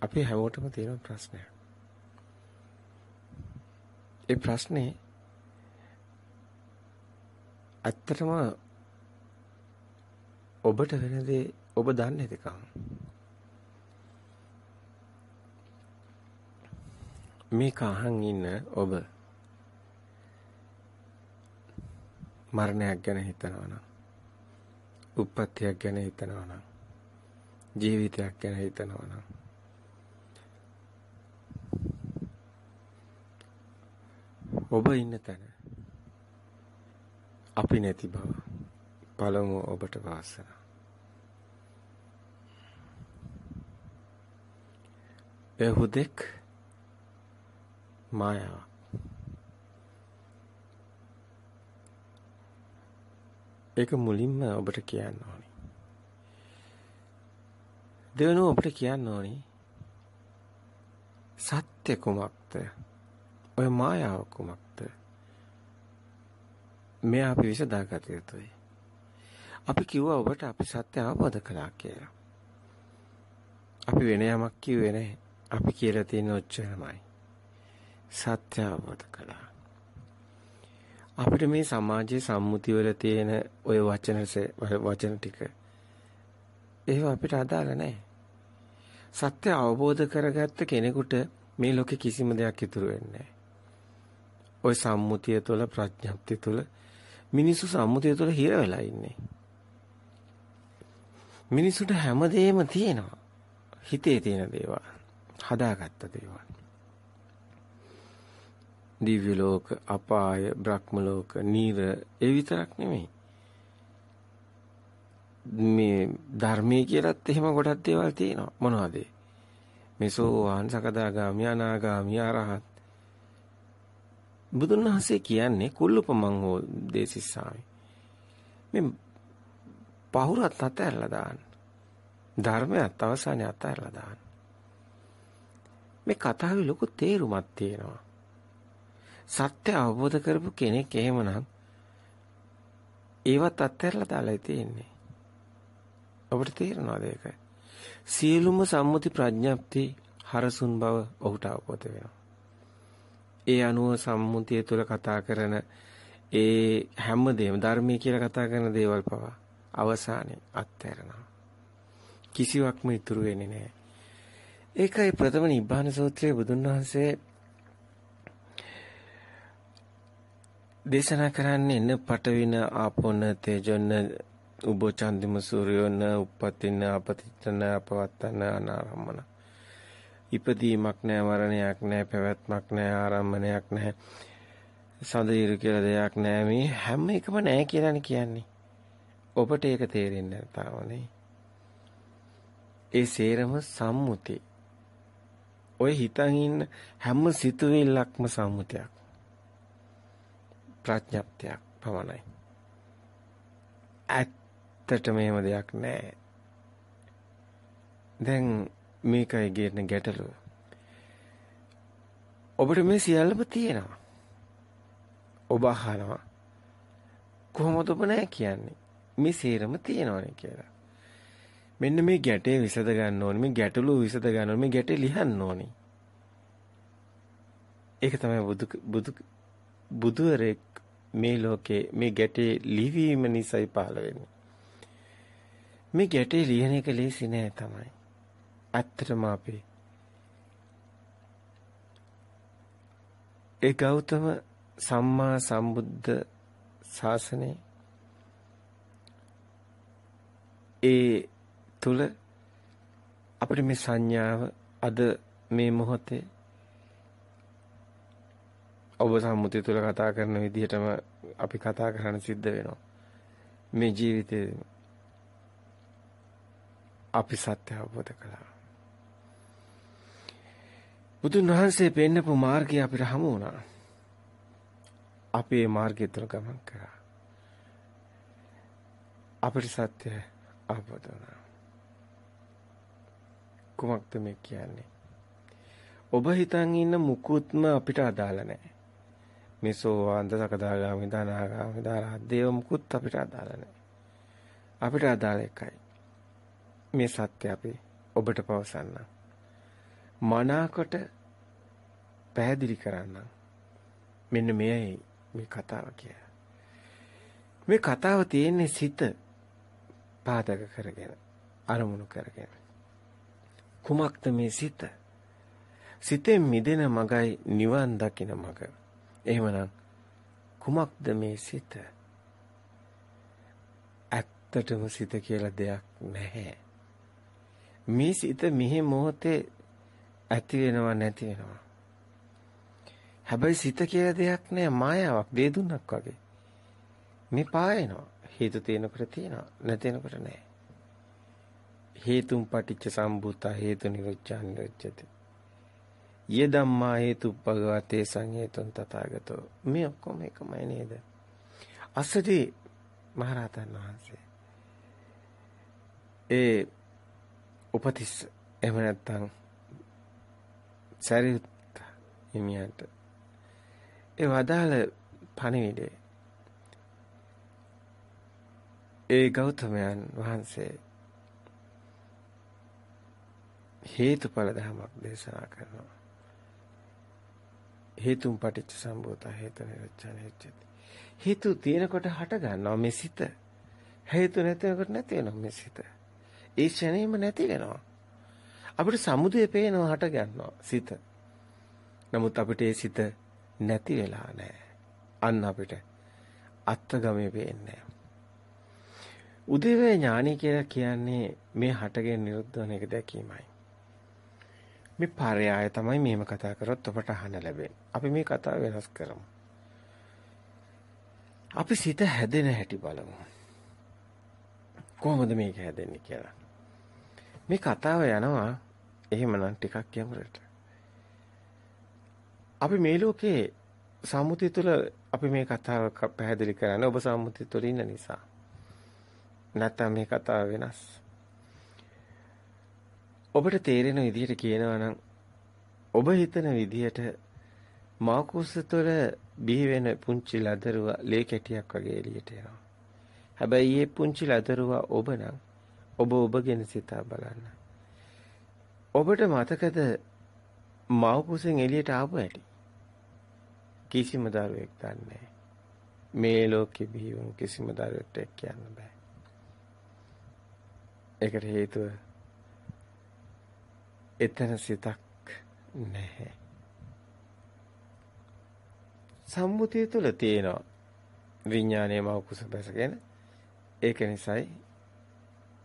අපි හැමෝටම තියෙන ප්‍රශ්නයක්. ඒ ප්‍රශ්නේ ඇත්තටම ඔබට වෙන දේ ඔබ දන්නේ දෙකම. මේ කහන් ඉන්න ඔබ මරණයක් ගැන හිතනවා නම් උප්පත්තියක් ගැන හිතනවා නම් ජීවිතයක් ගැන හිතනවා නම් ඔබ ඉන්න තැන අපි නැති බව පළමුව ඔබට වාසනා එය හුදෙක් මායාවක් ඒක මුලින්ම ඔබට කියන්න ඕනි. දෙවනුව ඔබට කියන්න ඕනි සත්‍ය කුමක්ද? ඔය මායාව කුමක්ද? මේ අපි විසඳාගත යුතුයි. අපි කිව්වා ඔබට අපි සත්‍ය අවබෝධ කළා කියලා. අපි වෙන යමක් කිව්වේ නැහැ. අපි කියලා තියෙන ඔච්චරමයි. සත්‍ය අවබෝධ කළා. අපිට මේ සමාජයේ සම්මුති වල තියෙන ওই වචන වචන ටික ඒව අපිට අදාළ නැහැ. සත්‍ය අවබෝධ කරගත්ත කෙනෙකුට මේ ලෝකේ කිසිම දෙයක් ඉතුරු වෙන්නේ නැහැ. ওই සම්මුතිය තුළ ප්‍රඥප්තිය තුළ මිනිස්සු සම්මුතිය තුළ හිර වෙලා ඉන්නේ. මිනිසුන්ට හැමදේම තියෙනවා. හිතේ තියෙන දේවල්. හදාගත්ත දේවල්. දිව්‍ය ලෝක, අපාය, බ්‍රහ්ම ලෝක, නීර ඒ විතරක් නෙමෙයි. මේ ධර්මයේ කියලත් එහෙම ගොඩක් දේවල් තියෙනවා. මොනවද? මේ සෝවාන්, සකදාගාමි, අනාගාමි, අරහත්. බුදුන් වහන්සේ කියන්නේ කුල්ලුපමං හෝ දේසිස්සාමි. මේ පහුරත් අතහැරලා දාන්න. ධර්මයත් අවසානයේ අතහැරලා දාන්න. මේ කතාවේ ලොකු තේරුමක් තියෙනවා. සත්‍ය අවබෝධ කරපු කෙනෙක් එහෙමනම් ඒවත් අත්හැරලා දාලා තියෙන්නේ. ඔබට තේරෙනවද ඒක? සියලුම සම්මුති ප්‍රඥප්ති හරසුන් බව ඔහුට අවබෝධ වෙනවා. ඒ අනුව සම්මුතිය තුළ කතා කරන ඒ හැමදේම ධර්මයේ කියලා කතා කරන දේවල් පවා අවසානයේ අත්හැරනවා. කිසිවක්ම ඉතුරු වෙන්නේ නැහැ. ඒකයි ප්‍රථම නිබ්බාන සූත්‍රයේ බුදුන් වහන්සේ දේශනා කරන්නේ න පටවින ආපෝන තේජොන්න උබෝ චන්දිම සූර්යෝන උප්පතින අපතිතන අපවත්තන අනාරම්මන ඉපදීමක් නැහැ මරණයක් නැහැ පැවැත්මක් නැහැ ආරම්මණයක් නැහැ සඳීරු කියලා දෙයක් නැහැ මේ හැම එකම නැහැ කියලානේ කියන්නේ. ඔබට ඒක තේරෙන්නේ නැතාවනේ ඒ සේරම සම්මුති. ඔය හිතන් ඉන්න හැම සිතුවිල්ලක්ම සම්මුතියක්. ප්‍රඥප්තියක් පමණයි. ඇත්තට මේව දෙයක් නැහැ. දැන් මේකයි ගේන ගැටලුව. ඔබට මේ සියල්ලම තියෙනවා. ඔබ අහනවා කොහොමද ඔබ නැහැ කියන්නේ? මේ සේරම තියෙනවනේ කියලා. මෙන්න මේ ගැටේ විසඳ ගන්න ඕනේ. මේ ගැටලුව විසඳ ගන්න ඕනේ. මේ ගැටේ ලියන්න ඕනේ. ඒක තමයි බුදු බුදු බුදුරෙක් මේ ලෝකේ මේ ගැටේ ලිවීම නිසායි පහළ වෙන්නේ. මේ ගැටේ ලියන එක ලේසි නෑ තමයි. ඇත්තටම අපේ ඒ ගෞතම සම්මා සම්බුද්ධ ශාසනය ඒ තුල අපිට මේ සංඥාව අද මේ මොහොතේ ඔබ සම්මුතිය තුළ කතා කරන විදිහටම අපි කතා කරන්න සිද්ධ වෙනවා. මේ ජීවිතේ අපි සත්‍ය අවබෝධ කළා. බුදුන් වහන්සේ පෙන්නපු මාර්ගය අපිට හමු වුණා. අපි මේ මාර්ගය තුළ ගමන් කරා. අපිට සත්‍ය අවබෝධ වුණා. කුමක්ද මේ කියන්නේ? ඔබ හිතන් ඉන්න මුකුත්ම අපිට අදාළ නැහැ. මේ සෝවාන්ද සකදාගාමි දානාගාමි දාරහත් දේව මුකුත් අපිට අදාළ නැහැ. අපිට අදාළ එකයි. මේ සත්‍ය අපි ඔබට පවසන්න. මනාකොට පැහැදිලි කරන්න. මෙන්න මෙයයි මේ කතාව කියන්නේ. මේ කතාව තියෙන්නේ සිත පාදක කරගෙන අරමුණු කරගෙන. කුමක්ද මේ සිත? සිතෙන් මිදෙන මගයි නිවන් දකින මග. එහෙමනම් කුමක්ද මේ සිත? ඇත්තටම සිත කියලා දෙයක් නැහැ. මේ සිත මිහි මොහොතේ ඇති වෙනව නැති වෙනවා. හැබැයි සිත කියලා දෙයක් නෑ මායාවක් දේදුන්නක් වගේ. මේ පායනවා. හේතු තියෙනකොට තියෙනවා නැති වෙනකොට නෑ. හේතුම් පටිච්ච සම්භූත හේතු නිරුච්ඡා නිරුච්ඡති. යේ ධම්මා හේතුප්පගවතේ සංහේතුන් තථාගතෝ. මේ ඔක්කොම එකමයි නේද? අසදී මහරහතන් වහන්සේ ඒ උපතිස්ස එහෙම නැත්නම් සරියුත් හිමියන්ට. ඒ වදාළ පණිවිඩේ ඒ ගෞතමයන් වහන්සේ හේතුඵල ධමයක් දේශනා කරනවා. හේතුම් පටිච්ච සම්භූත හේතු නිරච්ඡන හේච්චති හේතු තියෙනකොට හට ගන්නවා මේ සිත. හේතු නැතිනකොට නැති වෙනවා මේ සිත. ඒ ක්ෂණයෙම නැති වෙනවා. අපිට සමුදය පේනවා හට ගන්නවා සිත නමුත් අපිට ඒ සිත නැති වෙලා නැහැ අන්න අපිට අත්ගමේ පේන්නේ උදේවේ ඥානි කියලා කියන්නේ මේ හටගෙන නිරුද්ධ වෙන එක දැකීමයි මේ පරයය තමයි මෙහෙම කතා කරොත් ඔබට අහන්න ලැබෙන්නේ. අපි මේ කතාව වෙනස් කරමු. අපි සිත හැදෙන හැටි බලමු. කොහොමද මේක හැදෙන්නේ කියලා. මේ කතාව යනවා එහෙමනම් ටිකක් ගැඹුරට. අපි මේ ලෝකේ සම්මුතිය තුළ අපි මේ කතාව පැහැදිලි කරන්නේ ඔබ සම්මුතිය තුළ ඉන්න නිසා. නැත්නම් මේ කතාව වෙනස්. ඔබට තේරෙන විදිහට කියනවා නම් ඔබ හිතන විදිහට මාකුස තුළ බිහි වෙන පුංචි ලදරුවා ලේ කැටියක් වගේ එළියට එනවා. හැබැයි මේ පුංචි ලදරුවා ඔබ නම් ඔබ ඔබගෙන සිතා බලන්න. ඔබට මතකද මාකුසෙන් එළියට ආපු හැටි? කිසිම දරුවෙක් දන්නේ මේ ලෝකෙ බිහි වුණු කිසිම දරුවෙක්ට කියන්න බෑ. ඒකට හේතුව එතන සිතක් නැහැ. සම්මුතිය තුල තියෙනවා විඥානයේ මෞකුස බැසගෙන ඒක නිසායි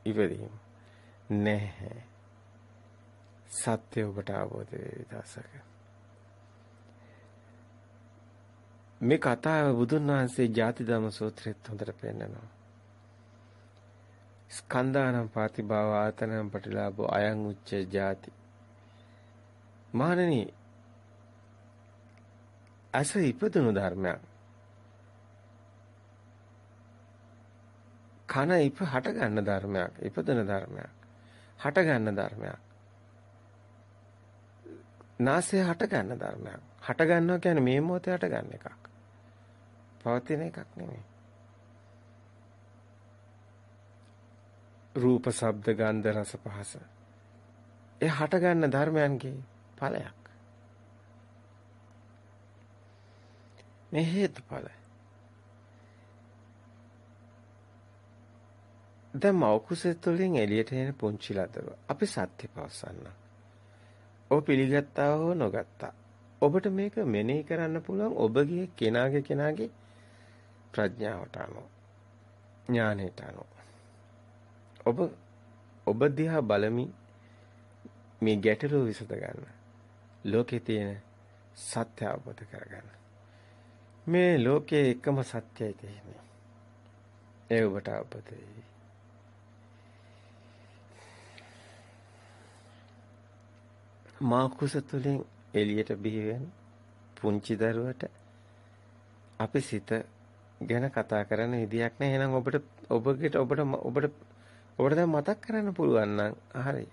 ඉවරීම නැහැ. සත්‍ය ඔබට අවබෝධ වේ දසක. මේ කතාව බුදුන් වහන්සේ ජාති ධම්ම සූත්‍රෙත් හොඳට පෙන්නනවා. ස්කන්ධානම් පාතිභාව ආතනම් පටිලාභෝ අයං උච්ච ජාති මහණෙනි අස ඉපදුණු ධර්මයක් කන ඉප හට ගන්න ධර්මයක් ඉපදෙන ධර්මයක් හට ගන්න ධර්මයක් නාසය හට ගන්න ධර්මයක් හට ගන්නවා කියන්නේ මේ මොහොතේ හට ගන්න එකක් පවතින එකක් නෙමෙයි රූප ශබ්ද ගන්ධ රස පහස ඒ හට ගන්න ධර්මයන්ගේ ඵලයක්. මේ හේතුඵල. දැන් මෞකුසෙ තුළින් එළියට එන පුංචි ලදරුව අපි සත්‍ය පවසන්න. ඔබ පිළිගත්තා හෝ නොගත්තා. ඔබට මේක මෙනෙහි කරන්න පුළුවන් ඔබගේ කෙනාගේ කෙනාගේ ප්‍රඥාවට අනුව ඥානයට අනුව. ඔබ ඔබ දිහා බලමින් මේ ගැටලුව විසඳ ගන්න. ලෝකේ තියෙන සත්‍ය අවබෝධ කරගන්න. මේ ලෝකයේ එකම සත්‍යයි තියෙන්නේ. ඒ ඔබට අවබෝධ වෙයි. මා කුස තුලින් එළියට බිහි වෙන පුංචි දරුවට අපි සිත ගැන කතා කරන විදියක් නැහැ. එහෙනම් ඔබට ඔබගෙට ඔබට ඔබට ඔබට දැන් මතක් කරන්න පුළුවන් නම් හරි.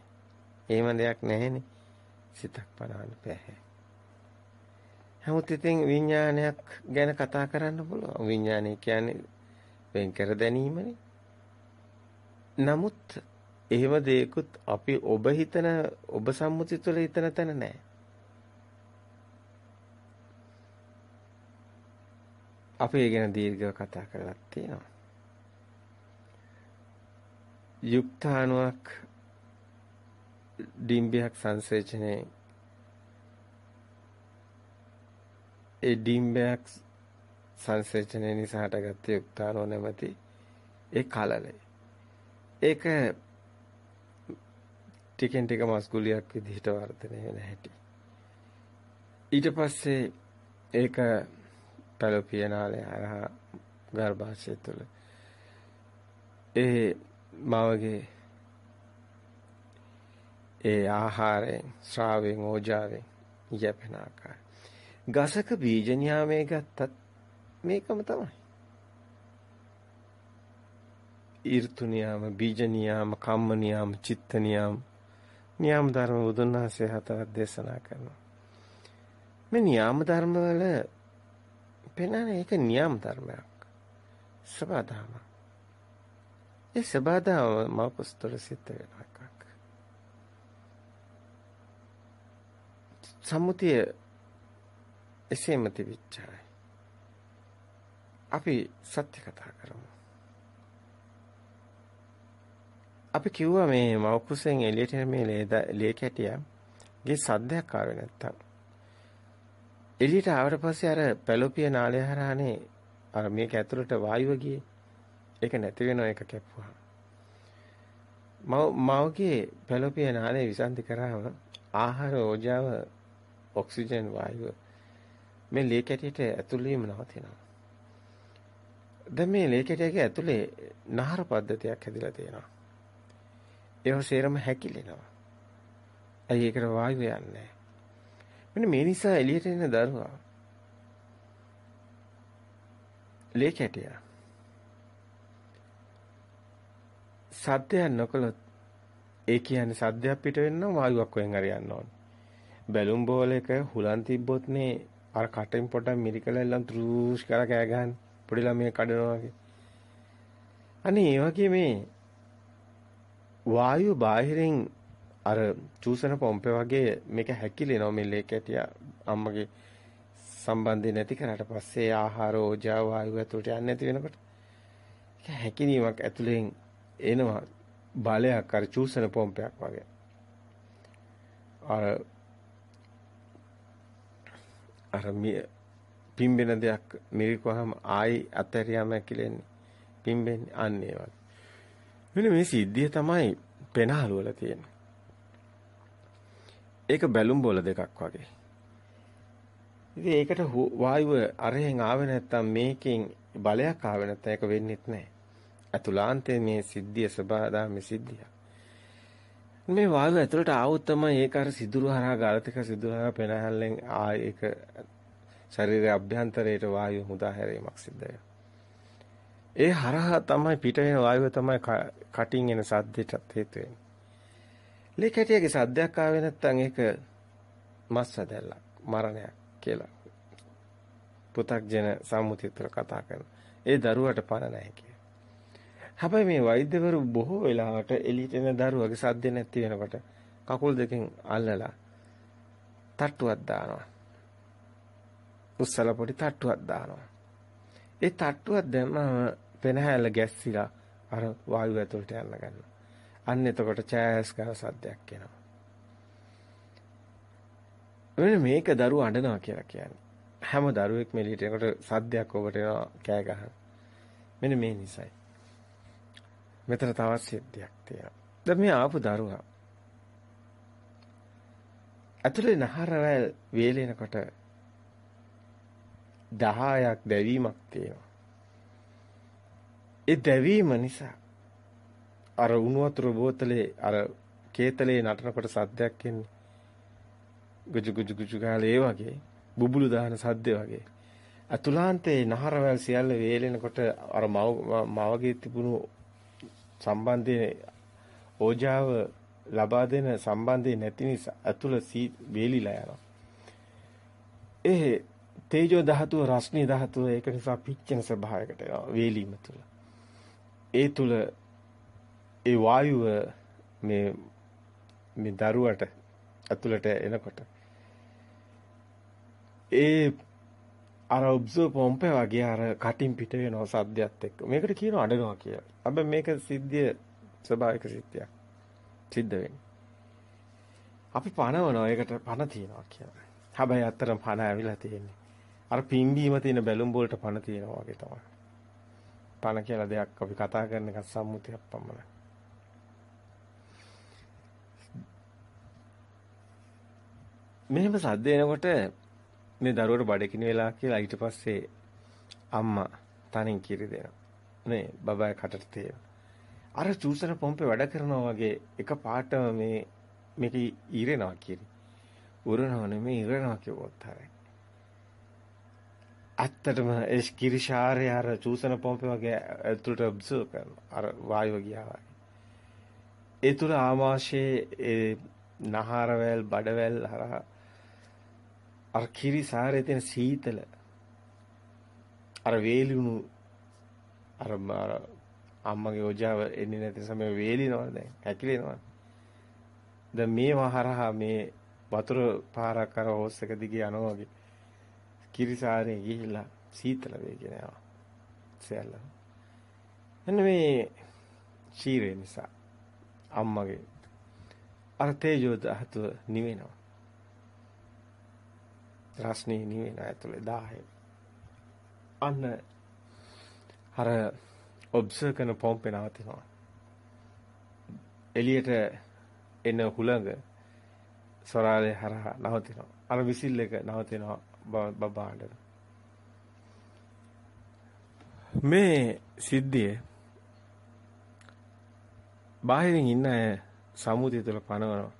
එහෙම දෙයක් නැහෙනේ. සිතක් පනවන්න බෑ. නමුත් ඉතින් විඥානයක් ගැන කතා කරන්න පුළුවන්. විඥානය කියන්නේ වෙන් කර දැනීමනේ. නමුත් එහෙම දෙයකුත් අපි ඔබ හිතන ඔබ සම්මුති තුළ හිතන තැන නැහැ. අපි ඒ ගැන දීර්ඝව කතා කරලා තියෙනවා. යුක්තාණුවක් ඩිම්බයක් සංසේචනයේ ඒ ඩිම්බයක් සංසේචනය නිසා හටගත්ත යුක්තාණුව නැමැති ඒ කලලය. ඒක ටිකෙන් ටික මස්ගුලියක් විදිහට වර්ධනය වෙන හැටි. ඊට පස්සේ ඒක පැලොපිය නාලය හරහා ගර්භාෂය තුළ ඒ මවගේ ඒ ආහාරයෙන් ශ්‍රාවයෙන් ඕජාවෙන් යැපෙන ආකාරය. ගසක බීජ න්යාමයේ ගත්තත් මේකම තමයි. ඊර්තු නියාම, බීජ නියාම, කම්ම නියාම, චිත්ත නියාම, නියාම ධර්ම බුදුන් වහන්සේ හතරක් දේශනා කරනවා. මේ නියාම ධර්ම වල පෙන්වන්නේ ඒක නියාම ධර්මයක්. සබදාම. ඒ සබදාම මාපස්තර සිත් වෙනවා එකක්. සම්මුතිය එසේම තිබිච්චයි. අපි සත්‍ය කතා කරමු. අපි කිව්වා මේ මවකුසෙන් එළියට මේ ලේ කැටියගේ සද්දයක් ආවේ නැත්තම් එළියට ආවට පස්සේ අර පැලොපිය නාලය හරහානේ අර මේක ඇතුළට වායුව ගියේ. ඒක නැති වෙනවා ඒක කැපුවා. මව මවගේ පැලොපිය නාලය විසන්ති කරාම ආහාර ඕජාව ඔක්සිජන් වායුව මේ ලේ කැටියට ඇතුළු වීම නවතිනවා. දැන් මේ ලේ කැටියගේ ඇතුලේ නහර පද්ධතියක් හැදිලා තියෙනවා. ඒව සේරම හැකිලෙනවා. ඇයි ඒකට වායුව යන්නේ මෙන්න මේ නිසා එළියට එන දරුවා ලේ කැටිය. සද්දයක් නොකළොත් ඒ කියන්නේ සද්දයක් පිට වෙන්න වායුවක් වෙන් හරි යන්න ඕනේ. බැලුම් බෝලයක හුලන් තිබ්බොත්නේ අර කටින් පොඩක් මිරිකලෙල්ලන් ත්‍රූෂ් කරලා කෑ ගහන්නේ. පොඩි ළමයෙක් කඩනවා වගේ. අනේ ඒ වගේ මේ වායුව බාහිරින් අර චූසන පොම්පේ වගේ මේක හැකිලෙනවා මේ ලේ කැටිය අම්මගේ සම්බන්ධය නැති කරාට පස්සේ ආහාර ඕජා වායුව ඇතුළට යන්නේ නැති වෙනකොට. ඒක හැකිනීමක් ඇතුලෙන් එනවා බලයක් අර චූසන පොම්පයක් වගේ. අර අර පිම්බෙන දෙයක් මිරිකුවාම ආයි අතහැරියාම ඇකිලෙන්නේ. පිම්බෙන්නේ අන්න ඒ වගේ මෙන්න මේ සිද්ධිය තමයි පෙනහළු වල තියෙන්නේ. ඒක බැලුම් බෝල දෙකක් වගේ. ඉතින් ඒකට වායුව අරහෙන් ආවේ නැත්තම් මේකෙන් බලයක් ආවේ නැත්තම් ඒක වෙන්නේත් නැහැ. අතුලාන්තයේ මේ සිද්ධිය සබාදා මේ සිද්ධිය. මේ වායුව ඇතුළට ආවොත් තමයි ඒක අර සිදුරු හරහා ගලතික සිදුරු හරහා පෙනහැල්ලෙන් ආ ඒක ශරීරයේ අභ්‍යන්තරයට වායුව මුදා හැරීමක් සිද්ධ වෙනවා. ඒ හරහා තමයි පිට වෙන වායුව තමයි කටින් එන සද්දයට හේතු වෙන්නේ. ලේ කැටියගේ සද්දයක් ආවේ නැත්නම් ඒක මස් සැදැල්ලක් මරණයක් කියලා. පු탁ජන සම්මුතියතර කතා කරන. ඒ දරුවට පණ නැහැ කිය. හැබැයි මේ වෛද්‍යවරු බොහෝ වෙලාවට එළියට එන දරුවගේ සද්ද නැති වෙනකොට කකුල් දෙකෙන් අල්ලලා තට්ටුවක් දානවා. උස්සලා පොඩි තට්ටුවක් දානවා. ඒ තට්ටුවක් දැම්මම පෙනහැල්ල ගැස්සිලා අර වායුව ඇතුළට යන්න ගන්නවා. අන්න එතකොට චෑස් ගාන සද්දයක් එනවා. මෙන්න මේක දරුව අඬනවා කියලා කියන්නේ. හැම දරුවෙක් මෙලියට එනකොට සද්දයක් ඔබට එනවා කෑ ගහන. මෙන්න මේ නිසයි. මෙතන තවත් සිද්ධියක් තියෙනවා. දැන් මේ ආපු දරුවා ඇතුලේ නහරවැල් වේලෙනකොට 10ක් දැවීමක් තියෙනවා. ඒ දැවීම නිසා අර උණු වතුර බෝතලේ අර කේතලේ නටනකොට සද්දයක් එන්නේ. ගුජු ගුජු ගුජු ගාලා ඒ වගේ බුබුලු දාන සද්ද වගේ. අතුලාන්තේ නහරවැල් සියල්ල වේලෙනකොට අර මවගේ තිබුණු සම්බන්ධයේ ඕජාව ලබා දෙන සම්බන්ධය නැති නිසා අතුල වේලිලා යනවා. ඒ තේජෝ ධාතුව රශ්මි ධාතුව ඒක නිසා පිච්චෙන ස්වභාවයකට එනවා වේලීම තුල. ඒ තුල ඒ වායුව මේ මේ දරුවට ඇතුළට එනකොට ඒ අර ඔබ්සර්ව් පොම්පේ වගේ අර කටින් පිට වෙනවා සද්දයක් එක්ක. මේකට කියනවා අඬනවා කියලා. හැබැයි මේක සිද්ධිය ස්වභාවික සිද්ධියක්. සිද්ධ වෙන්නේ. අපි පණවනවා ඒකට පණ තියනවා කියලා. හැබැයි අත්‍තරම පණ ඇවිල්ලා තියෙන්නේ. අර පිම්බීම තියෙන බැලුම් වලට පණ තියෙනවා වගේ තමයි. පණ කියලා දෙයක් අපි කතා කරන එක සම්මුතියක් පමණයි. මෙහෙම සද්ද එනකොට මේ දරුවට බඩකින වෙලා කියලා ඊට පස්සේ අම්මා තනින් කිරි දෙනවා. නේ බබා කටට තේරෙනවා. අර චූසන පොම්පේ වැඩ කරනවා වගේ එක පාටම මේ මේක ඉරෙනවා කිරි. උරනව නෙමෙයි ඉරෙනවා කිව්වොත් හරි. ඇත්තටම ඒ කිරිශාරය අර චූසන පොම්පේ වගේ ඇතුළට ඔබ්සර්ව් කරනවා. අර වායුව ගියා වගේ. ඒ තුල ආමාශයේ ඒ නහරවැල් බඩවැල් හරහා අර කිරිසාරයේ තියෙන සීතල අර වේලුණු අර අම්මගේ ඔජාව එන්නේ නැති සමය වේලිනවා දැන් හැකිලෙනවා දැන් මේවා හරහා මේ වතුර පාරක් අර හොස් එක දිගේ යනවා වගේ කිරිසාරේ ගිහිල්ලා සීතල වේගෙන යනවා. සෑල්ල එන්න මේ ශීරේ නිසා අම්මගේ අර තේජෝ ධාතුව නිවෙනවා. රස්නේ නිවෙන ඇතුලේ 10 අන්න අර ඔබ්සර්ව් කරන පොම්පේ නවතිනවා. එළියට එන හුළඟ සොරාලේ හරහා නවතිනවා. අර විසිල් එක නවතිනවා. බබාඬන මේ සිද්ධිය බාහිරින් ඉන්න අය සමුදිය තුළ පනවනවා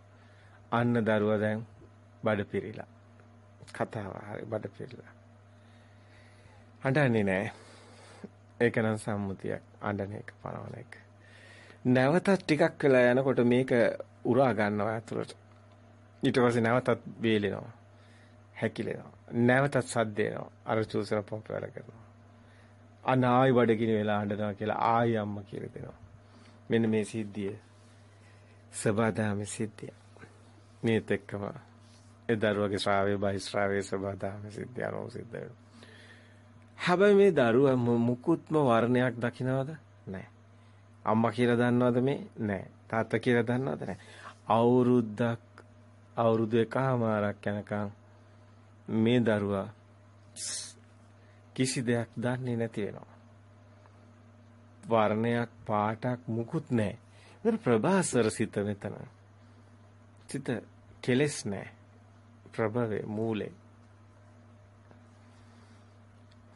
අන්න දරුවා දැන් බඩ පිරීලා කතාව හරි බඩ පිරලා. අඬන්නේ නැහැ. ඒක නම් සම්මුතියක්. අඬන එක පනවන එක. නැවතත් ටිකක් වෙලා යනකොට මේක උරා ගන්නවා ඇතුළට. ඊට පස්සේ නැවතත් වේලෙනවා. හැකිලෙනවා. නැවතත් සද්ද එනවා. අර චූසන පොම්ප වැඩ කරනවා. අන්න ආයි බඩගිනි වෙලා අඬනවා කියලා ආයි අම්මා කියලා දෙනවා. මෙන්න මේ සිද්ධිය. සබදාමේ සිද්ධිය. මේත් එක්කම ඒ දරුවගේ ශ්‍රාවය බහිශ්‍රාවයේ සබදාම සිද්ධ යනෝ සිද්ධ වෙනවා. හැබැයි මේ දරුවා මුකුත්ම වර්ණයක් දකින්නවද? නැහැ. අම්මා කියලා දන්නවද මේ? නැහැ. තාත්තා කියලා දන්නවද? නැහැ. අවුරුද්දක් අවුරුදු එකමාරක් යනකම් මේ දරුවා කිසි දෙයක් දන්නේ නැති වෙනවා. වර්ණයක් පාටක් මුකුත් නැහැ. මෙතන ප්‍රභාසර සිත මෙතන. සිත කෙලස් නැහැ. ප්‍රභවයේ මූලේ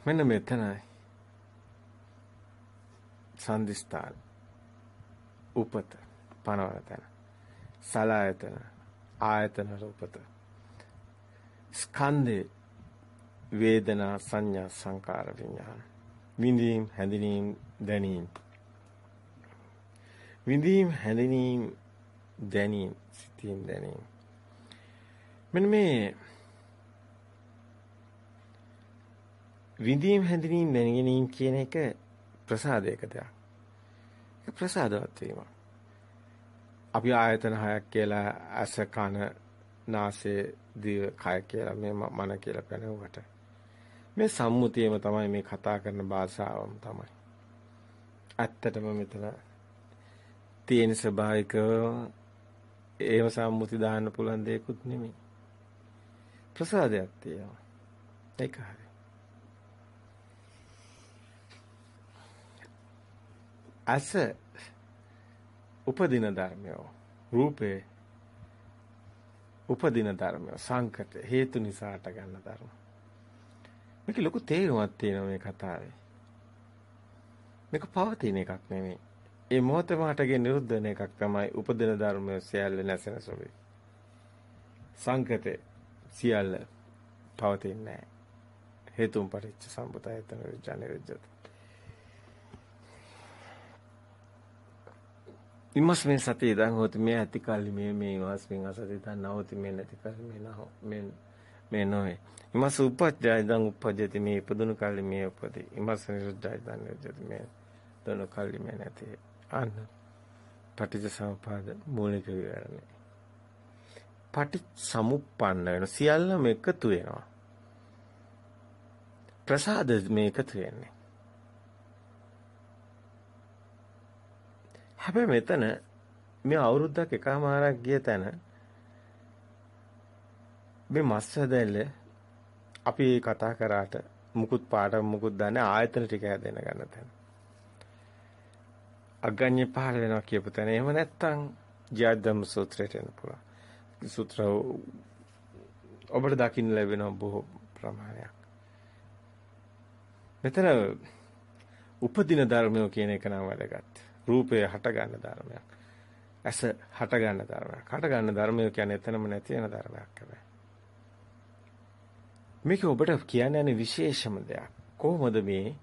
මෙන්න මෙතනයි සන්දිස්ථාන උපත පනවන තැන සලායතන ආයතන රූපත ස්කන්ධේ වේදනා සංඥා සංකාර විඥාන විඳීම් හැඳිනීම් දැනීම් විඳීම් හැඳිනීම් දැනීම් සිතීම් දැනීම් මෙන්න මේ විඳීම් හැඳිනීම් දැනගැනීම කියන එක ප්‍රසාදයක දෙයක්. ඒක ප්‍රසාදවත් වීම. අපි ආයතන හයක් කියලා අස කන නාසය දිව කය කියලා මේ මන කියලා පැනෙව්වට මේ සම්මුතියම තමයි මේ කතා කරන භාෂාවම තමයි. ඇත්තටම මෙතන තියෙන ස්වභාවිකව ඒව සම්මුති දාන්න පුළුවන් දෙයක්ුත් නෙමෙයි. ප්‍රසාදයක් තියෙනවා. ඒක හරි. අස උපදින ධර්මය රූපේ උපදින ධර්මය සංකත හේතු නිසාට ගන්න ධර්ම. මේක ලොකු තේරුමක් තියෙනවා මේ කතාවේ. මේක පවතින එකක් නෙමෙයි. ඒ මොහොතම හටගෙන නිරුද්ධ වෙන එකක් තමයි උපදින ධර්මය සියල්ල නැසෙන සොබේ. සංකතේ සියල්ල පවතින්නේ නැහැ. හේතුන් පරිච්ඡ සම්පතයතන ජනිරජ්ජත. ඉමස්මෙන් සති ඉදන් හොති මේ ඇති කල්ලි මේ මේ ඉමස්මෙන් අසති දන් නවති මේ නැති කල්ලි මේ නහෝ මේ මේ නොවේ. ඉමස් උපජ්ජය දන් උපජ්ජති මේ ඉපදුණු කල්ලි මේ උපදී. ඉමස් නිරුද්ධය දන් නිරුද්ධති මේ දොන කල්ලි මේ නැති. අන්න පටිච්ච සමුප්පාද මූලික විවරණය. පටිච්ච සමුප්පන්න වෙන සියල්ලම එකතු වෙනවා. ප්‍රසාද මේ එකතු වෙන්නේ. හැබැයි මෙතන මේ අවුරුද්දක් එකමාරක් ගිය තැන මේ මස් හැදැල්ල අපි කතා කරාට මුකුත් පාඩම් මුකුත් දන්නේ ආයතන ටික හැදෙන ගන්න තැන. අග්ගඤ්ඤ පහළ වෙනවා කියපු තැන. එහෙම නැත්නම් ජයදම් සූත්‍රයට එන්න පුළුවන්. සූත්‍ර ඔබට දකින්න ලැබෙන බොහෝ ප්‍රමාණයක්. මෙතන උපදින ධර්මය කියන එක නම් වැදගත්. රූපය හට ගන්න ධර්මයක්. ඇස හට ගන්න ධර්මයක්. හට ගන්න ධර්මය කියන්නේ එතනම නැති වෙන ධර්මයක් හැබැයි. මේක ඔබට කියන්න යන විශේෂම දෙයක්. කොහොමද මේ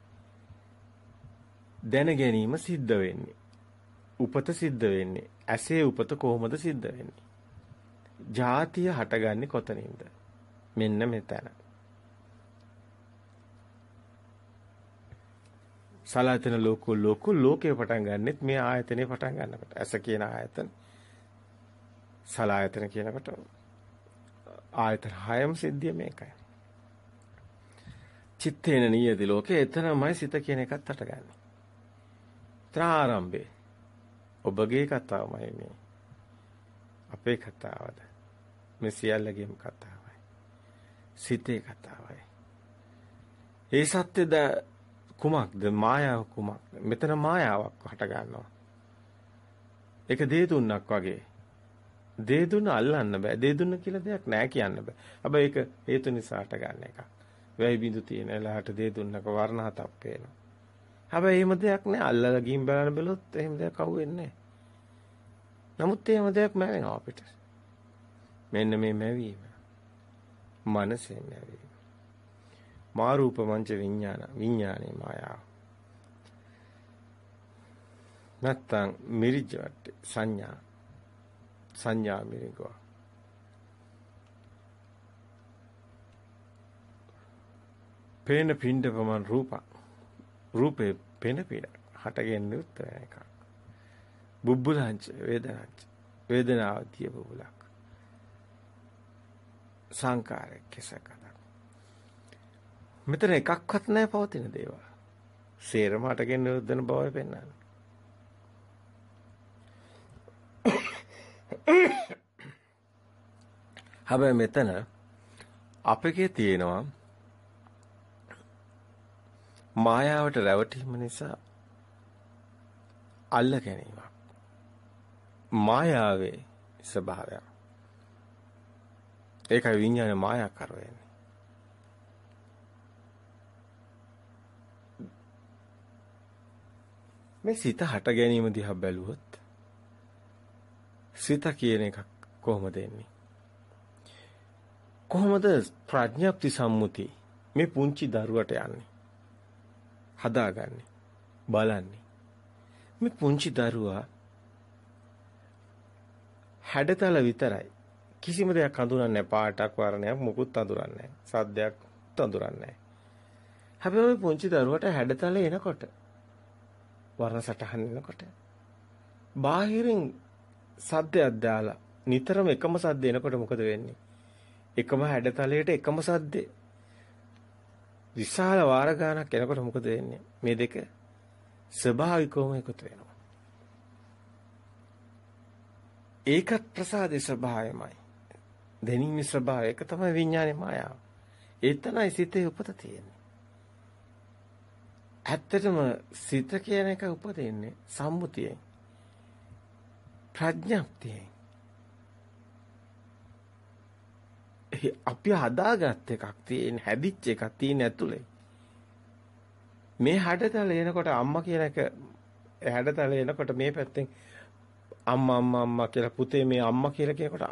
දැන ගැනීම සිද්ධ වෙන්නේ? උපත සිද්ධ වෙන්නේ. ඇසේ උපත කොහොමද සිද්ධ වෙන්නේ? ජාතිය හටගන්නේ කොතනින්ද? මෙන්න මෙතන. සලායතන ලෝකෝ ලෝකෝ ලෝකේ පටන් ගන්නෙත් මේ ආයතනේ පටන් ගන්නකොට. ඇස කියන ආයතන. සලායතන කියනකොට ආයතන හයම සිද්ධිය මේකයි. චිත්තේන නියති ලෝකේ එතනමයි සිත කියන එකත් අටගන්නේ. ත්‍රාරම්භේ ඔබගේ කතාවමයි මේ. අපේ කතාවද. මේ සියල්ලගේම කතාවයි. සිතේ කතාවයි. ඒ සත්‍යද කුමක්ද මායාව කුමක්ද? මෙතන මායාවක් හට ගන්නවා. ඒක දේ දුන්නක් වගේ. දේ දුන්න අල්ලන්න බෑ. දේ දුන්න කියලා දෙයක් නෑ කියන්න බෑ. හැබැයි ඒක හේතු නිසා හට ගන්න එකක්. වැයි බිඳු තියෙන එලාට දේ දුන්නක වර්ණ හතක් පේනවා. හැබැයි එහෙම දෙයක් නෑ අල්ලලා ගින් බලන්න බැලුවොත් එහෙම දෙයක් අහුවෙන්නේ නමුත් එහෙම දෙයක් මැවෙනවා අපිට. මෙන්න මේ මැවීම. මනසේ මැවීම. මාරූප මංච විඥාන විඥානේ මායාව. නැත්තම් මිරිජ්ජවට සංඥා. සංඥා මිරිගෝ පේන පින්ඩ ප්‍රමාණ රූප. රූපේ පේන පිට හටගෙන උත්තර එකක්. බුබ්බුලංච වේදනංච. වේදනාව තිය බුබුලක් සංකාරයක් කෙසකක් මෙතන එකක්වත් නැහැ පවතින දේවල් සේරම හටගෙන උද්දන බවයි පෙන්වන්නේ හැබැයි මෙතන අපගේ තියෙනවා මායාවට රැවටීම නිසා අල්ල ගැනීමක්. මායාවේ ස්වභාවය. ඒකයි විඤ්ඤාණය මායාකර වෙන්නේ. මේ සිත හට ගැනීම දිහා බැලුවොත් සිත කියන එකක් කොහොමද එන්නේ? කොහොමද ප්‍රඥාප්ති සම්මුති මේ පුංචි දරුවට යන්නේ? හදාගන්නේ? බලන්නේ? මේ පුංචි දරුවා හැඩතල විතරයි. කිසිම දෙයක් හඳුනන්නේ නැහැ. පාටක් වර්ණයක් මුකුත් හඳුනන්නේ නැහැ. සද්දයක් හඳුනන්නේ නැහැ. හැබැයි පුංචි දරුවට හැඩතල එනකොට වර්ණ සටහන් එනකොට බාහිරින් සද්දයක් දාලා නිතරම එකම සද්ද එනකොට මොකද වෙන්නේ එකම හැඩතලයට එකම සද්දේ විශාල වාර ගානක් යනකොට මොකද වෙන්නේ? මේ දෙක ස්වභාවිකවම එකතු වෙනවා. ඒකත් ප්‍රසාදේ ස්වභාවයමයි. දැනීමේ ස්වභාවය ඒක තමයි විඥානේ මායාව. ඒ තමයි සිතේ උපත තියෙන්නේ. ඇත්තටම සිත කියන එක උපදින්නේ සම්මුතියෙන්. ප්‍රඥාප්තියෙන්. අපි හදාගත් එකක් තියෙන හැදිච්ච එකක් තියෙන ඇතුලේ. මේ හැඩතල එනකොට අම්මා කියන එක හැඩතල එනකොට මේ පැත්තෙන් අම්මා අම්මා අම්මා කියලා පුතේ මේ අම්මා කියලා කියනකොට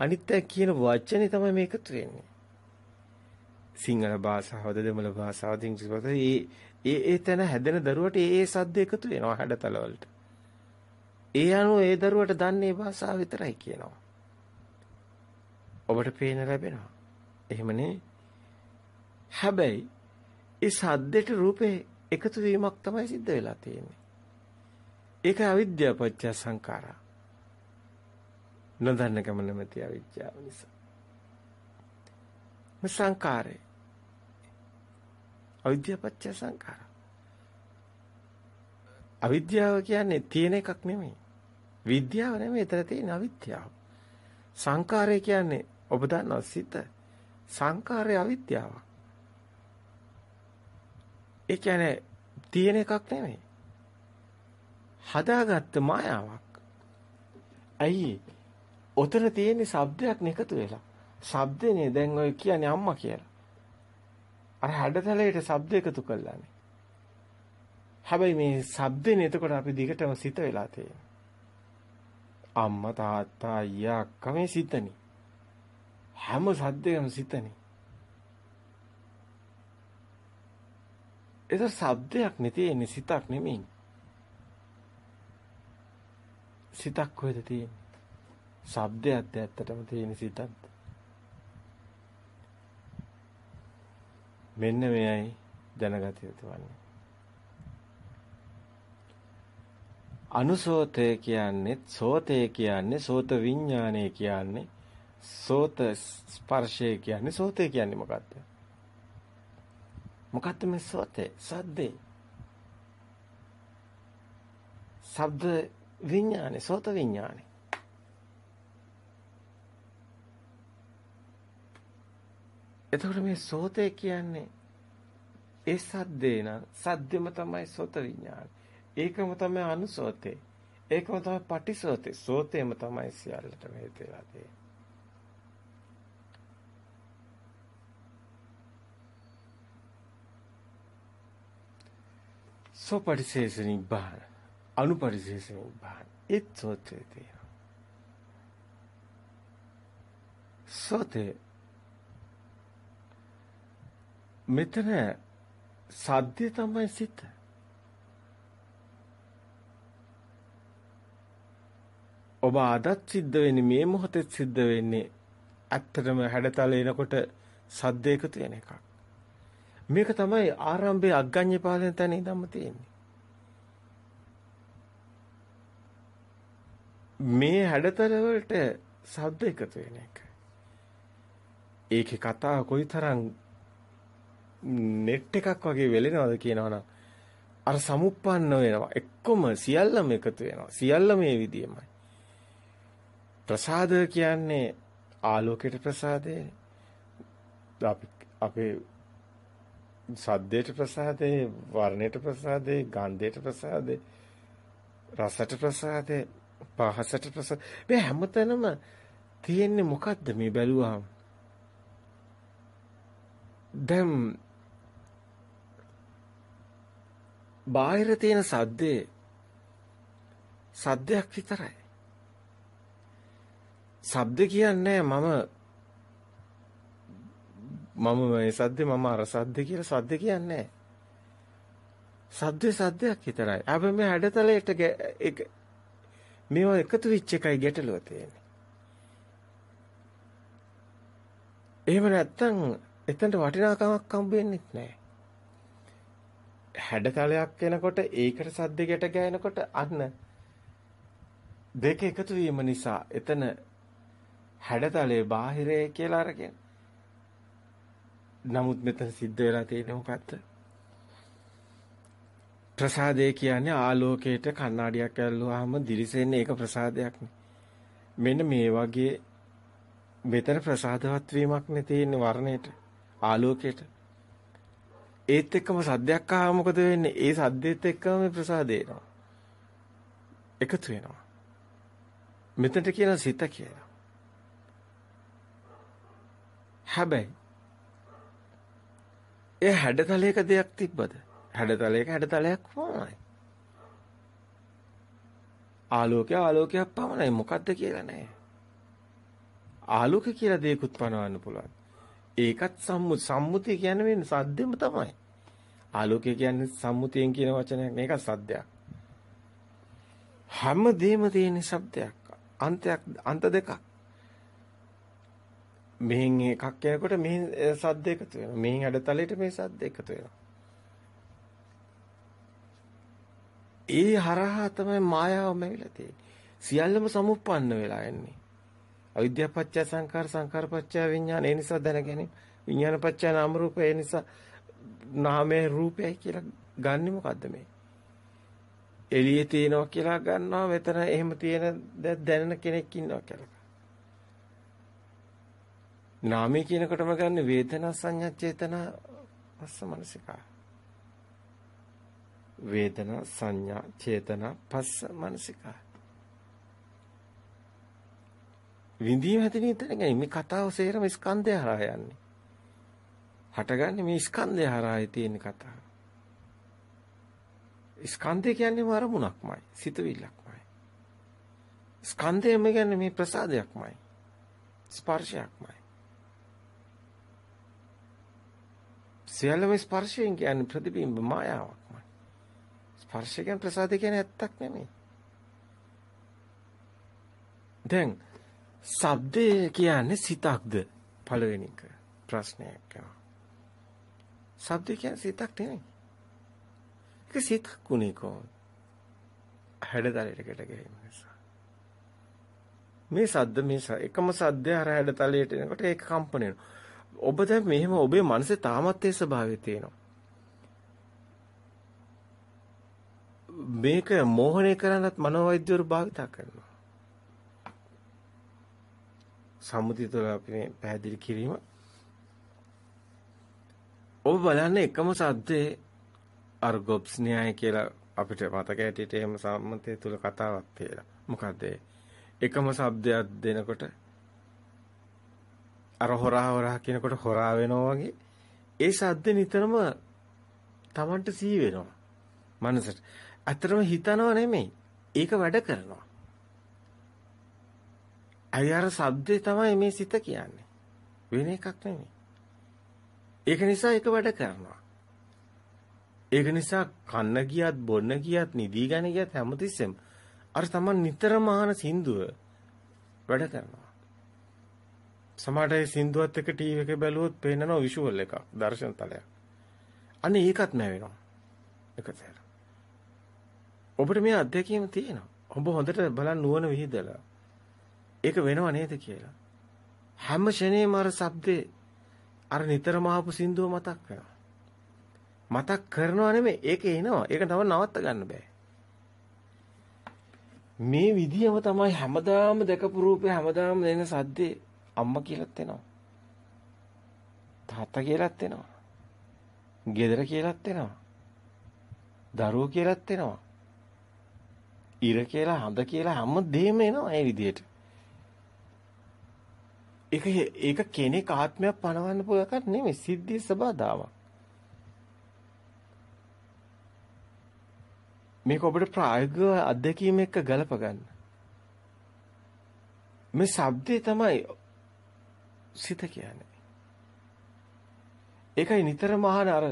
අනිත් අය කියන වචනේ තමයි මේක වෙන්නේ. සිංහල භාෂාවද දෙමළ භාෂාවද ඉංග්‍රීසි භාෂාවද ඒ ඒ ඒ තැන හැදෙන දරුවට ඒ ඒ සද්ද එකතු වෙනවා හැඩතල වලට. ඒ අනුව ඒ දරුවට දන්නේ භාෂාව විතරයි කියනවා. ඔබට පේන ලැබෙනවා. එහෙමනේ. හැබැයි ඒ සද්දෙට රූපේ එකතු වීමක් තමයි සිද්ධ වෙලා තියෙන්නේ. ඒක අවිද්‍යාව පත්‍ය සංඛාරා. නොදන්න කම නැමැති අවිද්‍යාව නිසා. මේ සංඛාරේ අවිද්‍යාව පත්‍ය සංඛාරා. අවිද්‍යාව කියන්නේ තියෙන එකක් නෙමෙයි. විද්‍යාව නෙමෙයි ඒතර තියෙන අවිද්‍යාව. සංඛාරය කියන්නේ ඔබ දන්නවා සිත. සංඛාරය අවිද්‍යාවක්. ඒ කියන්නේ තියෙන එකක් නෙමෙයි. හදාගත්ත මායාවක්. ඇයි? ඔතන තියෙන ශබ්දයක් එකතු වෙලා. ශබ්දනේ දැන් ඔය කියන්නේ අම්මා කියලා. අර හැඩතලයට ශබ්ද එකතු කළානේ. හැබැයි මේ ශබ්දනේ එතකොට අපි දිගටම සිත වෙලා තියෙනවා. අම්මා තාත්තා අයියා අක්කා මේ සිතනේ. හැම සද්දයකම සිතනේ. ඒක ශබ්දයක් නෙතේ සිතක් නෙමෙයි. සිතක් කොහෙද තියෙන්නේ? ශබ්දයක්ද ඇත්තටම තියෙන සිතක්ද? මෙන්න මෙයයි දැනගත යුතු වන්නේ. අනුසෝතය කියන්නේ සෝතය කියන්නේ සෝත විඥානය කියන්නේ සෝත ස්පර්ශය කියන්නේ සෝතය කියන්නේ මොකක්ද? මොකක්ද මේ සෝතේ? සද්දේ. ශබ්ද විඥානේ සෝත විඥානේ. එතකොට මේ සෝතේ කියන්නේ ඒ සද්දේ නම් සද්දෙම තමයි සෝත විඥානේ. ඒකම තමයි අනුසෝතේ. ඒකම තමයි පටිසෝතේ. සෝතේම තමයි සියල්ලටම හේතු වෙලා තියෙන්නේ. සෝපටිශේෂ නිබ්බාන අනුපරිශේෂ නිබ්බාන ඒත් සෝතේ තියෙනවා. සෝතේ මෙතන සද්දේ තමයි සිත. ඔබ අදත් සිද්ධ වෙන්නේ මේ මොහොතේ සිද්ධ වෙන්නේ ඇත්තටම හැඩතල එනකොට සද්ද එකතු වෙන එකක්. මේක තමයි ආරම්භයේ අග්ගඤ්ඤ පාලන තැන ඉඳන්ම තියෙන්නේ. මේ හැඩතල වලට ශබ්ද එකතු වෙන එක. ඒකේ කතාව කොයිතරම් නෙට් එකක් වගේ වෙලෙනවද කියනවනම් අර සමුප්පන්න වෙනවා. එක්කොම සියල්ලම එකතු වෙනවා. සියල්ල මේ විදියමයි. ප්‍රසාද කියන්නේ ආලෝකයට ප්‍රසාදේ. අපි අපේ සද්දයට ප්‍රසාදේ, වර්ණයට ප්‍රසාදේ, ගන්ධයට ප්‍රසාදේ, රසට ප්‍රසාදේ, පහසට ප්‍රසාද. මේ හැමතැනම තියෙන්නේ මොකද්ද මේ බැලුවාම? දැන් බාහිර තියෙන සද්දේ සද්දයක් විතරයි. ශබ්ද කියන්නේ මම මම මේ සද්දේ මම අර සද්ද කියලා සද්ද කියන්නේ සද්දේ සද්දයක් විතරයි. අපි මේ හැඩතලයට එක මේවා එකතු වෙච්ච එකයි ගැටලුව තියෙන්නේ. එහෙම නැත්තම් එතනට වටිනාකමක් හම්බෙන්නේ නැහැ. හැඩතලයක් එනකොට ඒකට සද්ද ගැට ගෑනකොට අන්න දෙක එකතු වීම නිසා එතන හැඩතලේ බාහිරය කියලා අරගෙන. නමුත් මෙතන සිද්ධ වෙලා තියෙන්නේ මොකක්ද? ප්‍රසාදය කියන්නේ ආලෝකයට කණ්ණාඩියක් ඇල්ලුවාම දිලිසෙන්නේ ඒක ප්‍රසාදයක්නේ. මෙන්න මේ වගේ මෙතන ප්‍රසාදවත් වීමක් නේ තියෙන්නේ වර්ණයට ආලෝකයට. ඒත් එක්කම සද්දයක් ආවම මොකද වෙන්නේ? ඒ සද්දෙත් එක්කම මේ ප්‍රසාදේ එනවා. එකතු වෙනවා. මෙතනට කියන සිත කියලා. හැබැයි ඒ හැඩතලයක දෙයක් තිබ්බද? හැඩතලයක හැඩතලයක් පමණයි. ආලෝකය ආලෝකයක් පමණයි මොකද්ද කියලා නෑ. ආලෝක කියලා දෙයක්ත් පනවන්න පුළුවන්. ඒකත් සම්මු සම්මුතිය කියන්නේ වෙන සද්දෙම තමයි. ආලෝකය කියන්නේ සම්මුතියෙන් කියන වචනයක් මේක සද්දයක්. හැමදේම තියෙන શબ્දයක්. අන්තයක් අන්ත දෙකක්. මෙහෙන් එකක් යනකොට මෙහෙන් සද්ද එකතු වෙනවා. මෙහෙන් හැඩතලයට මේ සද්ද එකතු වෙනවා. ඒ හරහා තමයි මායාවම ඇවිල්ලා තියෙන්නේ. සියල්ලම සමුප්පන්න වෙලා එන්නේ. අවිද්‍යාව පත්‍ය සංකාර සංකාර පත්‍ය විඥාන ඒ නිසා දැනගැනීම විඥාන පත්‍ය නාම රූප ඒ නිසා නාමයේ රූපයයි කියලා ගන්නෙ මොකද්ද මේ? එළියේ තියෙනවා කියලා ගන්නවා මෙතන එහෙම තියෙන දැනෙන කෙනෙක් ඉන්නවා කියලා. නාමයේ කියනකොටම ගන්න වේදනා සංඥා චේතනා පස්ස මනසිකා වේදනා සංඥා චේතනා පස්ස මනසිකා විඳීම හැදෙන ඉතින් මේ කතාව සේරම ස්කන්ධය හරහා යන්නේ. හටගන්නේ මේ ස්කන්ධය හරහායි තියෙන කතාව. ස්කන්ධය කියන්නේ අරමුණක්මයි, සිතවිල්ලක්මයි. ස්කන්ධයම කියන්නේ මේ ප්‍රසාදයක්මයි. ස්පර්ශයක්මයි. සියල්ලම ස්පර්ශයෙන් කියන්නේ ප්‍රතිබිම්බ මායාවක්මයි. ස්පර්ශය කියන්නේ ප්‍රසාදය කියන්නේ ඇත්තක් නෙමෙයි. දැන් ශබ්දය කියන්නේ සිතක්ද පළවෙනි එක ප්‍රශ්නයක් කරනවා. ශබ්දය කියන්නේ සිතක් නෙමෙයි. ඒක සිතක් උනේ කොහොමද? හැඩතලයකට ගැනීම නිසා. මේ සද්ද මේ එකම සද්දය අර හැඩතලයට එනකොට ඒක කම්පන වෙනවා. ඔබ දැන් මෙහෙම ඔබේ මනසේ තාමත් ඒ ස්වභාවය තියෙනවා. මේක මෝහණය කරන්නත් මනෝවෛද්‍යවරු භාවිතා කරනවා. සම්මුතිය තුළ අපි මේ පැහැදිලි කිරීම ඔබ බලන්නේ එකම සද්දේ අර්ගොබ්ස් න්‍යාය කියලා අපිට මතක ඇටියට එහෙම සම්මුතිය තුළ කතාවක් තියෙනවා. මොකද එකම શબ્දයක් දෙනකොට අර හොරා හොරා කියනකොට හොරා වෙනවා වගේ ඒ ශබ්ද නිතරම Tamanට සී වෙනවා. මනසට. අතරම හිතනවා නෙමෙයි. ඒක වැඩ කරනවා. අය අර shabdේ තමයි මේ සිත කියන්නේ. වෙන එකක් නෙමෙයි. ඒක නිසා ඒක වැඩ කරනවා. ඒක නිසා කන්න ගියත් බොන්න ගියත් නිදි ගන්න ගියත් හැමතිස්සෙම අර තමන් නිතරම අහන සින්දුව වැඩ කරනවා. සමහරට ඒ සින්දුවත් එක්ක ටීවී එකේ බැලුවොත් පේනනවා විෂුවල් එකක් දර්ශන තලයක්. අනේ ඒකත් නැවෙනවා. එකතර. ඔබට මේ අත්දැකීම තියෙනවා. ඔබ හොඳට බලන්න නුවණ විහිදලා. ඒක වෙනව නේද කියලා. හැම ෂණේම අර shabdේ අර නිතරම ආපු සින්දුව මතක් වෙනවා. මතක් කරනවා නෙමෙයි ඒක එනවා. ඒක තව නවත්ත ගන්න බෑ. මේ විදියම තමයි හැමදාම දැකපු රූපේ හැමදාම එන සද්දේ අම්මා කියලාත් එනවා. තාත්තා කියලාත් එනවා. ගෙදර කියලාත් එනවා. දරුවෝ කියලාත් එනවා. ඉර කියලා හඳ කියලා හැම දෙයක්ම එනවා ඒ විදිහට. ඒක ඒක කෙනෙක් ආත්මයක් පණවන්න පුළුවන් එකක් නෙමෙයි සිද්ධිය සබදාවක්. මේක ඔබට ප්‍රායෝගික අත්දැකීම එක්ක ගලප ගන්න. මේ shabdේ තමයි සිත කියන්නේ. ඒකයි නිතරම අහන අර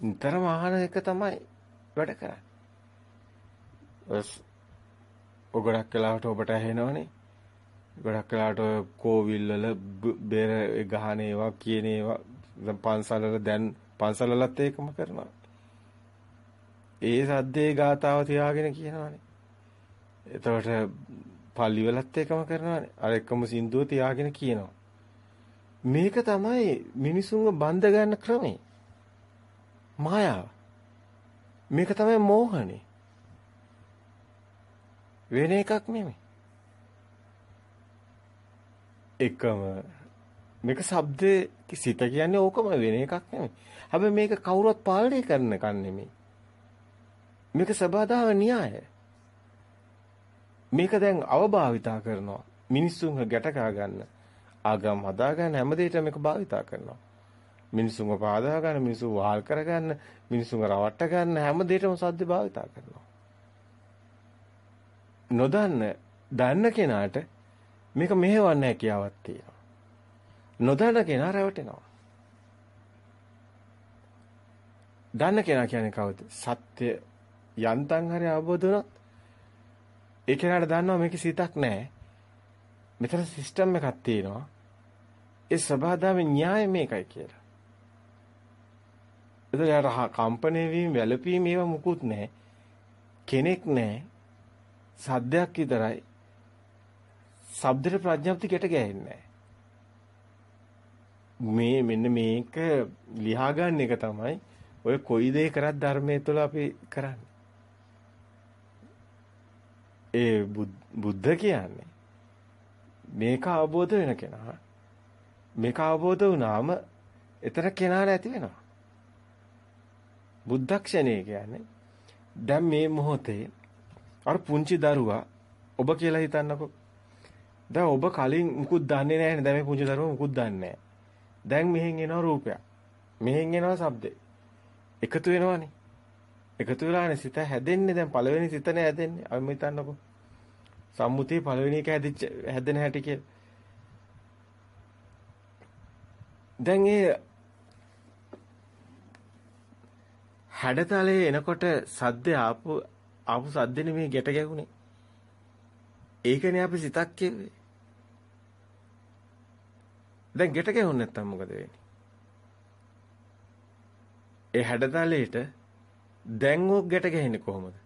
නිතරම අහන එක තමයි වැඩ කරන්නේ. ඔගොඩක් වෙලාවට ඔබට ඇහෙනවනේ ගොඩක් වෙලාවට ඔය කෝවිල් වල බෙර ගහන ඒවා කියන ඒවා දැන් පන්සල් වල දැන් පන්සල් වලත් ඒකම කරනවා. ඒ සද්දේ ගාතාව තියාගෙන කියනවානේ. එතකොට පල්ලි වලත් ඒකම කරනවානේ. අර එකම සින්දුව තියාගෙන කියනවා. මේක තමයි මිනිසුන්ව බඳ ගන්න ක්‍රමය. මායාව. මේක තමයි මෝහනේ. වෙන එකක් නෙමෙයි. එකම මේක shabdේ සිත කියන්නේ ඕකම වෙන එකක් නෙමෙයි. හැබැයි මේක කවුරුවත් පාලනය කරන එකක් නෙමෙයි. මේක සබදාව න්‍යාය. මේක දැන් අවභාවිතා කරනවා. මිනිස්සුන්ව ගැටකා ගන්න. ආගම් හදා ගන්න හැම දෙයකම මේක භාවිතා කරනවා. මිනිසුන්ව පාදා ගන්න, මිනිසුන් වහල් කර ගන්න, මිනිසුන්ව රවට්ට ගන්න හැම දෙයකම සද්ද භාවිතා කරනවා. නොදන්න දන්න කෙනාට මේක මෙහෙවන්න හැකියාවක් තියෙනවා. නොදන්න කෙනා රැවටෙනවා. දන්න කෙනා කියන්නේ කවුද? සත්‍ය යන්තම් හරි අවබෝධ වුණොත් ඒ කෙනාට දන්නවා මේකේ සිතක් නැහැ. මෙතන සිස්ටම් එකක් තියෙනවා. ඒ සබහාදාමේ න්‍යාය මේකයි කියලා. එතකොට යාර කම්පණය වීම වැළපීම ඒවා මුකුත් නැහැ. කෙනෙක් නැහැ. සද්දයක් විතරයි. ශබ්දේ ප්‍රඥාප්ති කෙට ගෑන්නේ මේ මෙන්න මේක ලියා ගන්න එක තමයි ඔය කොයි දේ කරත් ධර්මයේ තුල අපි කරන්නේ. ඒ බුද්ධ කියන්නේ මේක අවබෝධ වෙන කෙනා මේක අවබෝධ වුණාම එතන කෙනා නැති වෙනවා. බුද්ධක්ෂණය කියන්නේ දැන් මේ මොහොතේ අර පුංචි දරුවා ඔබ කියලා හිතන්නකෝ. දැන් ඔබ කලින් මුකුත් දන්නේ නැහැ දැන් මේ පුංචි දරුවා මුකුත් දන්නේ නැහැ. දැන් මෙහෙන් එනවා රූපයක්. මෙහෙන් එනවා ශබ්දේ. එකතු වෙනවනේ. එකතු වෙලානේ සිත හැදෙන්නේ දැන් පළවෙනි සිතනේ හැදෙන්නේ. අපි හිතන්නකෝ. සම්මුතිය පළවෙනි එක හැදිච්ච හැදෙන හැටි කියලා. දැන් ඒ හැඩතලේ එනකොට සද්ද ආපු ආපු සද්ද නෙමෙයි ගැට ගැහුනේ. ඒකනේ අපි සිතක් කිව්වේ. දැන් ගැට ගැහුනේ නැත්තම් මොකද වෙන්නේ? ඒ හැඩතලේට දැන් ඔක් ගැට ගැහෙන්නේ කොහොමද?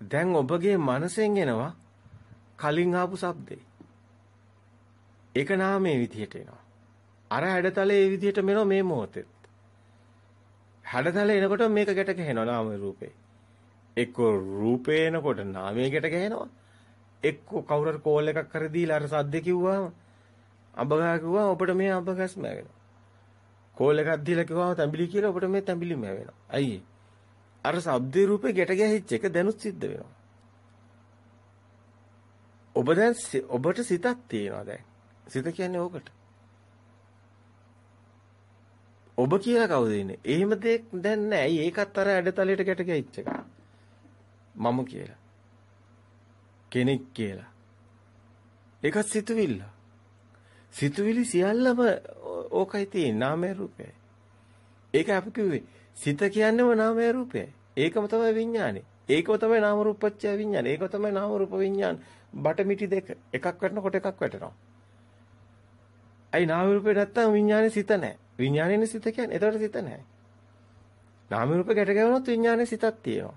දැන් ඔබගේ මනසෙන් එනවා කලින් ආපු શબ્දේ. ඒක නාමයේ විදිහට එනවා. අර හැඩතලේ ඒ විදිහට මෙනෝ මේ මොහොතේ. හැඩතල එනකොට මේක ගැට ගහනවා නාම රූපේ. එක්ක රූපේ එනකොට නාමයේ ගැට ගහනවා. එක්ක කවුරු හරි කෝල් එකක් කර දීලා අර සද්ද කිව්වම අඹගා කිව්වම ඔබට මේ අඹගස්ම වෙනවා. කෝල් එකක් දීලා කිව්වම තැඹිලි කියලා ඔබට මේ තැඹිලිම වෙනවා. අයියේ. අර ශබ්දේ රූපේ ගැට ගැහිච්ච එක දැනුත් සිද්ධ වෙනවා. ඔබ දැන් ඔබට සිතක් තියෙනවා දැන්. සිත කියන්නේ ඕකට. ඔබ කියලා කවුද ඉන්නේ? එහෙම දෙයක් දැන් නැහැ. ඇයි ඒකත් අර ඇඩතලයට ගැට ගැහිච්ච එක. මම කියලා. කෙනෙක් කියලා. ඒකත් සිතුවිල්ල. සිතුවිලි සියල්ලම ඕකයි තියෙන්නේ නාමය රූපයයි. ඒක අපි කිව්වේ සිත කියන්නේම නාමය රූපයයි. ඒකම තමයි විඥානේ. ඒකම තමයි නාම රූපච්ඡය විඥානේ. ඒක තමයි නාම රූප විඥාන. බටමිටි දෙක එකක් වැටෙනකොට එකක් වැටෙනවා. අයි නාම රූපේ නැත්තම් විඥානේ සිත නැහැ. විඥානේනේ සිත කියන්නේ. එතකොට සිත නැහැ. නාම රූප ගැට ගැවුනොත් විඥානේ සිතක් තියෙනවා.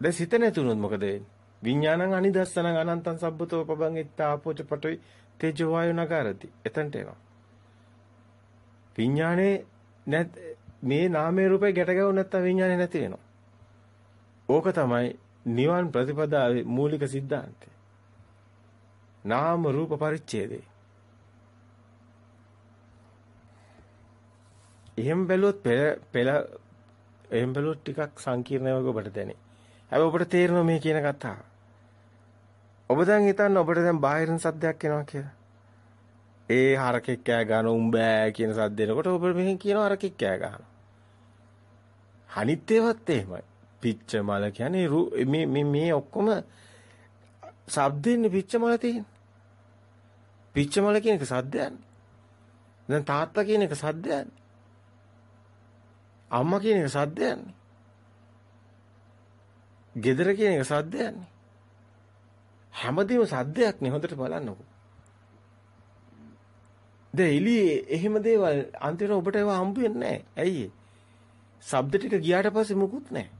දැන් සිත නැතුනොත් මොකද වෙන්නේ? විඥානං අනිදස්සනං අනන්තං සබ්බතෝ පබං ඉත්තාපෝච පටොයි තේජෝ වායු නකාරති. එතනට එනවා. විඥානේ නැත් මේ නාමයේ රූපේ ගැට ගැවු නැත්තම් විඥානේ නැති වෙනවා. ඕක තමයි නිවන් ප්‍රතිපදාවේ මූලික સિદ્ધාන්තය. නාම රූප පරිච්ඡේදේ. එහෙම බැලුවොත් පෙර පෙර එහෙම බැලුවොත් ටිකක් සංකීර්ණයි වගේ ඔබට දැනේ. හැබැයි ඔබට තේරෙනවා මේ කියන කතාව. ඔබ දැන් හිතන්න ඔබට දැන් බාහිරින් සද්දයක් එනවා කියලා. ඒ හරකෙක් කෑ ගන්න උඹෑ කියන සද්ද එනකොට ඔබ මෙහෙන් කියනවා හරකෙක් කෑ ගන්නවා. අනිත් ඒවත් එහෙමයි. පිච්ච මල කියන්නේ මේ මේ මේ ඔක්කොම ශබ්දෙන්නේ පිච්ච මල තියෙන. පිච්ච මල කියන එක සද්දයන්නේ. දැන් තාත්තා කියන එක සද්දයන්නේ. අම්මා කියන එක සද්දයන්නේ. ගෙදර කියන එක සද්දයන්නේ. හැමදේම සද්දයක් නේ හොඳට බලන්නකෝ. දැන් එළියේ එහෙම දේවල් අන්තිමට ඔබට ඒවා හම්බ වෙන්නේ නැහැ. ඇයි ඒ? ශබ්ද ටික ගියාට පස්සේ මුකුත් නැහැ.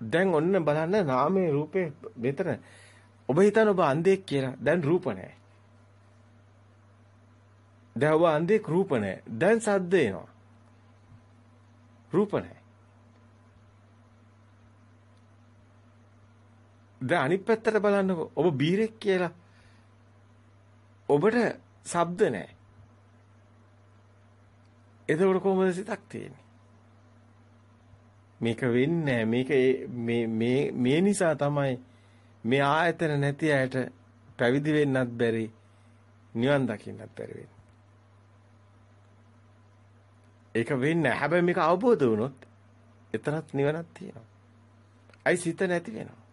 දැන් ඔන්න බලන්න නාමයේ රූපේ මෙතන ඔබ හිතන ඔබ අන්ධෙක් කියලා. දැන් රූප නැහැ. දැන් ඔබ අන්ධෙක් රූප නැහැ. දැන් සද්ද එනවා. රූප නැහැ. දැන් අනිත් පැත්තට බලන්නකෝ. ඔබ බීරෙක් කියලා. ඔබට ශබ්ද නැහැ. එතකොට කොහොමද සිතක් තියෙන්නේ? මේක වෙන්නේ මේක මේ මේ මේ නිසා තමයි මේ ආයතන නැති අයට පැවිදි වෙන්නත් බැරි නිවන් දකින්නත් බැරි වෙන්නේ. ඒක වෙන්නේ හැබැයි මේක අවබෝධ වුණොත් එතනත් නිවනක් තියෙනවා. අයි සිත නැති වෙනවා.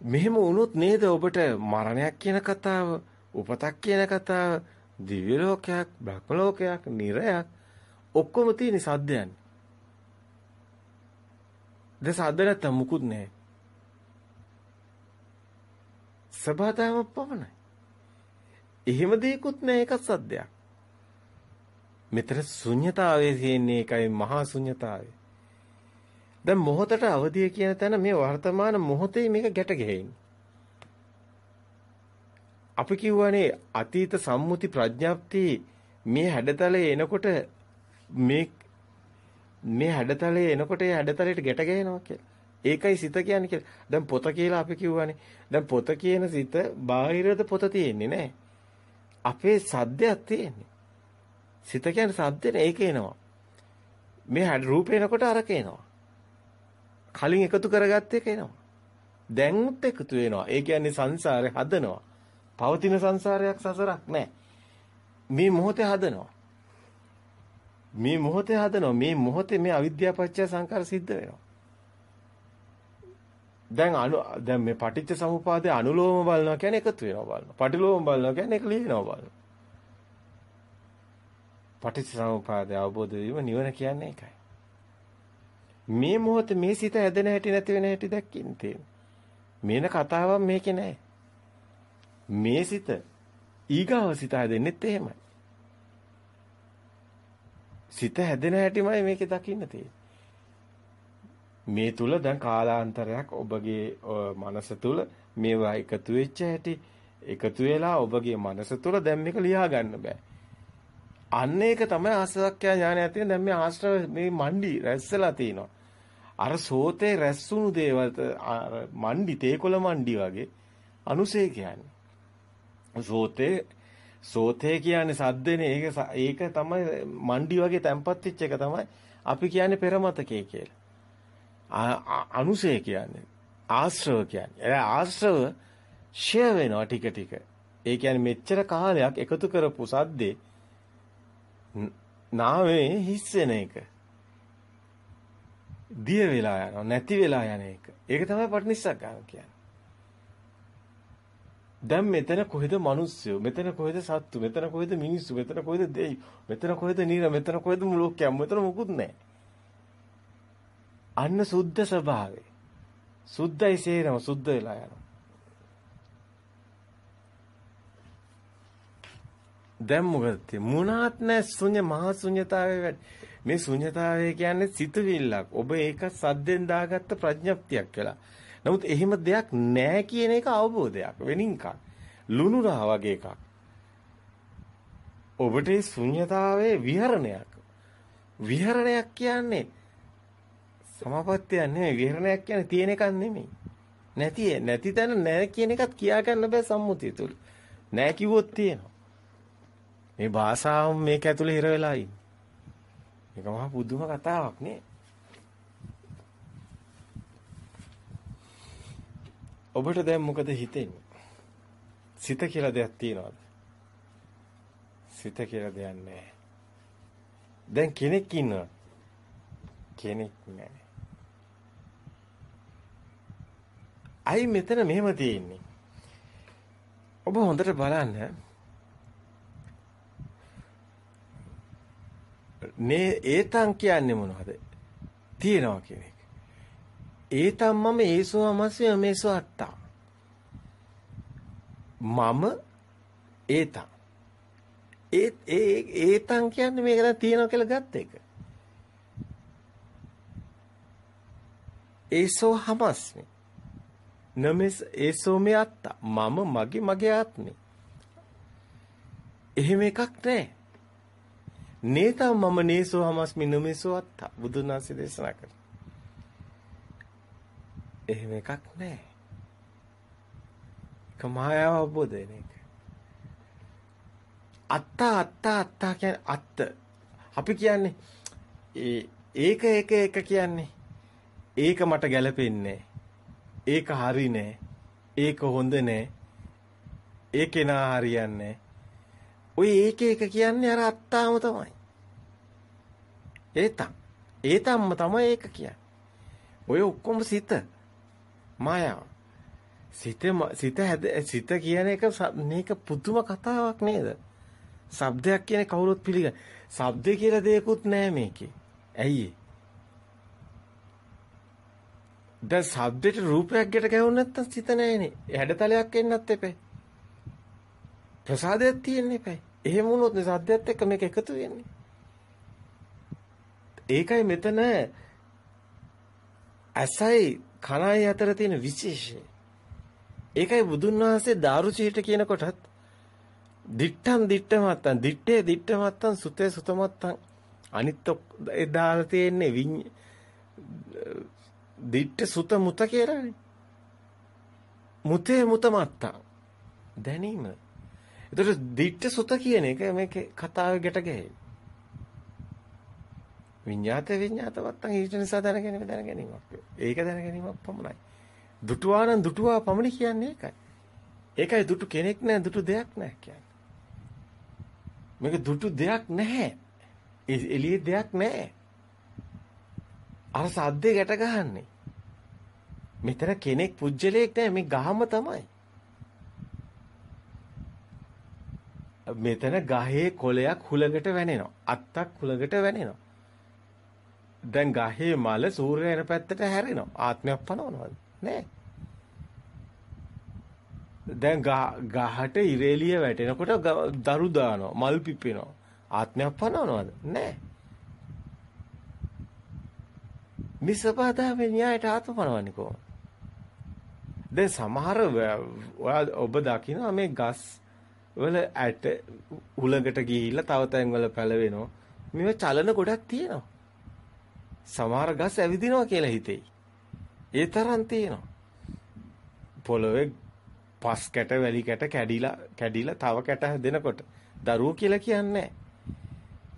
මෙහෙම වුණොත් නේද ඔබට මරණයක් කියන කතාව, උපතක් කියන කතාව දිව්‍ය ලෝකයක්, බ්‍රහ්ම ලෝකයක්, නිරයක් ඔක්කොම තියෙන සද්දයන්. ද සද්ද නැත්තම් මුකුත් නැහැ. සබතාව පමණයි. එහෙම දෙයක්වත් නැහැ එකක් සද්දයක්. මෙතන ශුන්්‍යතාවයේ තියෙන්නේ ඒකයි මහා ශුන්්‍යතාවය. දැන් මොහොතට අවදිය කියන තැන මේ වර්තමාන මොහොතේ මේක ගැට ගැහෙන්නේ. අපි කියවනේ අතීත සම්මුති ප්‍රඥාප්ති මේ හැඩතලේ එනකොට මේ මේ හැඩතලේ එනකොට ඒ හැඩතලයට ගැට ගැහෙනවා කියලා. ඒකයි සිත කියන්නේ කියලා. දැන් පොත කියලා අපි කිව්වනේ. දැන් පොත කියන සිත බාහිරද පොත තියෙන්නේ නැහැ. අපේ සද්දයක් තියෙන්නේ. සිත කියන්නේ සද්දනේ ඒක එනවා. මේ රූපේනකොට අරක එනවා. කලින් එකතු කරගත්ත එක එනවා. දැන්ත් එකතු වෙනවා. ඒ කියන්නේ සංසාරේ හදනවා. පවතින සංසාරයක් සසරක් නැහැ. මේ මොහොතේ හදනවා. මේ මොහොතේ හදනවා. මේ මොහොතේ මේ අවිද්‍යාව පත්‍ය සංකාර සිද්ධ වෙනවා. දැන් අනු දැන් මේ පටිච්ච සමුපාදයේ අනුලෝම බලනවා කියන්නේ එකතු වෙනවා බලනවා. පටිලෝම බලනවා කියන්නේ එක ලියනවා බලනවා. පටිච්ච සමුපාදය අවබෝධ වීම නිවන කියන්නේ ඒකයි. මේ මොහොත මේ සිත හැදෙන හැටි නැති වෙන හැටි දැක්කින් තියෙන. මේන කතාවක් මේකේ නැහැ. මේ සිත ඊගාව සිත හැදෙන්නෙත් එහෙමයි. සිත හැදෙන හැටිමයි මේකේ දකින්න තියෙන්නේ. මේ තුල දැන් කාලාන්තරයක් ඔබගේ මනස තුල මේවා එකතු වෙච්ච හැටි එකතු වෙලා ඔබගේ මනස තුල දැන් මේක ලියා ගන්න බෑ. අන්න ඒක තමයි ආසවක්ඛ්‍යා ඥානය තියෙන දැන් මේ ආශ්‍රව මේ මණ්ඩි රැස්සලා තිනවා. අර සෝතේ රැස්සුණු දේවල් මණ්ඩි තේකොළ මණ්ඩි වගේ අනුසේ කියන්නේ. සෝතේ සෝතේ කියන්නේ සද්දනේ ඒක ඒක තමයි මණ්ඩි වගේ තැම්පත් වෙච්ච එක තමයි අපි කියන්නේ පෙරමතකේ කියලා. අනුසය කියන්නේ ආශ්‍රව කියන්නේ. ඒ ආශ්‍රව ෂය වෙනවා ටික ටික. ඒ කියන්නේ මෙච්චර කාලයක් එකතු කරපු සද්දේ නාමේ හිස් වෙන එක. දිය වෙලා යනවා නැති වෙලා යන එක. ඒක තමයි පටිනිස්සග්ගාම කියන්නේ. දැන් මෙතන කොහෙද මිනිස්සු? මෙතන කොහෙද සත්තු? මෙතන කොහෙද මිනිස්සු? මෙතන කොහෙද දෙයි? මෙතන කොහෙද නීර? මෙතන කොහෙද මුලෝකයක් මෙතන මොකුත් නැහැ. අන්න සුද්ධ ස්වභාවය. සුද්ධයි සේරම සුද්ධ වෙලා යනවා. දැන් මොකද? මුණාත් නැ ශුන්‍ය මහා ශුන්‍යතාවයේ වැඩ. මේ ශුන්‍යතාවය කියන්නේ සිතුවිල්ලක් ඔබ ඒක සද්දෙන් දාගත්ත ප්‍රඥප්තියක් කියලා නමුත් එහෙම දෙයක් නැහැ කියන එක අවබෝධයක් වෙනින් එකක් ලුණු රහ වගේ එකක් ඔබට මේ ශුන්‍යතාවයේ විහරණයක් විහරණයක් කියන්නේ සමාපත්තියක් නෙමෙයි විහරණයක් කියන්නේ තියෙන එකක් නෙමෙයි. නැති නැති තැන නැහැ කියන එකත් කියා ගන්න බෑ සම්මුතිය තුල. නැහැ කිව්වොත් තියෙනවා. මේ භාෂාව මේක ඇතුලේ හිර වෙලා ඉන්නේ. මේක මහා පුදුම කතාවක් නේ. ඔබට දැන් මොකද හිතෙන්නේ? සිත කියලා දෙයක් තියනවද? සිත කියලා දෙයක් නැහැ. දැන් කෙනෙක් ඉන්නවා. කෙනෙක් නැහැ. අයි මෙතන මෙහෙම තියෙන්නේ. ඔබ හොඳට බලන්න. නේ ඒතන් කියන්නේ මොනවද? තියනවා කියන එක. ඒතම් මම ඒසෝ අමස්ය මේසෝ අත්තා. මම ඒතන්. ඒ ඒ ඒතන් කියන්නේ මේක දැන් තියනවා කියලා ගත්ත එක. ඒසෝ හමස්මි නමෙස් ඒසෝ මේ අත්තා මම මගේ මගේ ආත්මේ එහෙම එකක් නැහැ නේතම් මම නේසෝ හමස්මි නමෙසෝ අත්තා. බුදුන් වහන්සේ දේශනා කළා. එහෙම එකක් නැහැ කමායාව අවබෝධ වෙන එක. අත්තා අත්තා අත්තා කියන්නේ අත්ත. අපි කියන්නේ ඒක එක එක කියන්නේ ඒක මට ගැලපෙන්නේ ඒක හරි නෑ. ඒක හොඳ නෑ. ඒකේ නා හරියන්නේ ඔය ඒක එක කියන්නේ අර අත්තාම තමයි. ඒතම්. ඒතම්ම තමයි ඒක කියන්නේ. ඔය ඔක්කොම සිත මායාව. සිත සිත හැද සිත කියන එක මේක පුදුම කතාවක් නේද? ශබ්දයක් කියන්නේ කවුරුත් පිළිගන්න. ශබ්ද කියලා දෙයක්වත් නැහැ මේකේ. ඇයි දැන් ශබ්දෙට රූපයක් ගැට ගැහුණ නැත්තම් සිත නැහැනේ. හැඩතලයක් එන්නත් එපේ. ප්‍රසාදයක් තියෙන්න එපේ. එහෙම වුණොත් නේ සද්දයත් එක්ක මේක එකතු වෙන්නේ. ඒකයි මෙතන ඇසයි කනයි අතර තියෙන විශේෂය. ඒකයි බුදුන් වහන්සේ දාරුචීට කියන කොටත් දිත්තම් දිත්තමත්තන් දිත්තේ දිත්තමත්තන් සුතේ සුතමත්තන් අනිත් ඒ දාලා තියෙන්නේ දිට්ඨ සුත මුත කියලානේ. මුතේ මුත මත්තා. දැනීම. ඒතර දිට්ඨ සුත කියන එක මේකේ කතාවේ ගැට ගැහෙයි. විඤ්ඤාත විඤ්ඤාත වත්තන් ඊට නිසා දැනගැනීම දැනගැනීමක්. ඒක දැනගැනීමක් පමණයි. දුටුවානම් දුටුවා පමණි කියන්නේ ඒකයි. ඒකයි දුටු කෙනෙක් නැහැ දුටු දෙයක් නැහැ කියන්නේ. මේක දුටු දෙයක් නැහැ. එළියේ දෙයක් නැහැ. අර සද්දේ ගැට ගහන්නේ. මෙතන කෙනෙක් පුජ්‍යලයක් නැහැ මේ ගහම තමයි. මෙතන ගහේ කොළයක් හුලඟට වැනෙනවා. අත්තක් හුලඟට වැනෙනවා. දැන් ගහේ මල සූර්යයන පැත්තට හැරෙනවා. ආත්මයක් පනවනවද? නෑ. දැන් ගහට ඉරේලිය වැටෙනකොට දරු දානවා, මල් පිපෙනවා. ආත්මයක් පනවනවද? නෑ. මේ සබදාමේ න්‍යායට ආත්ම පනවන්නේ කොහොමද? දැන් සමහර ඔබ දකිනවා මේ ගස් වල ඇට උලඟට ගිහිල්ලා තව තැන් වල පැලවෙනවා. මේව චලන ගොඩක් තියෙනවා. සමහර ගස් ඇවිදිනවා කියලා හිතෙයි. ඒ තරම් තියෙනවා. පොළොවේ පස් කැට වැලි කැට කැඩිලා කැඩිලා තව කැට හැදෙනකොට දරුවෝ කියලා කියන්නේ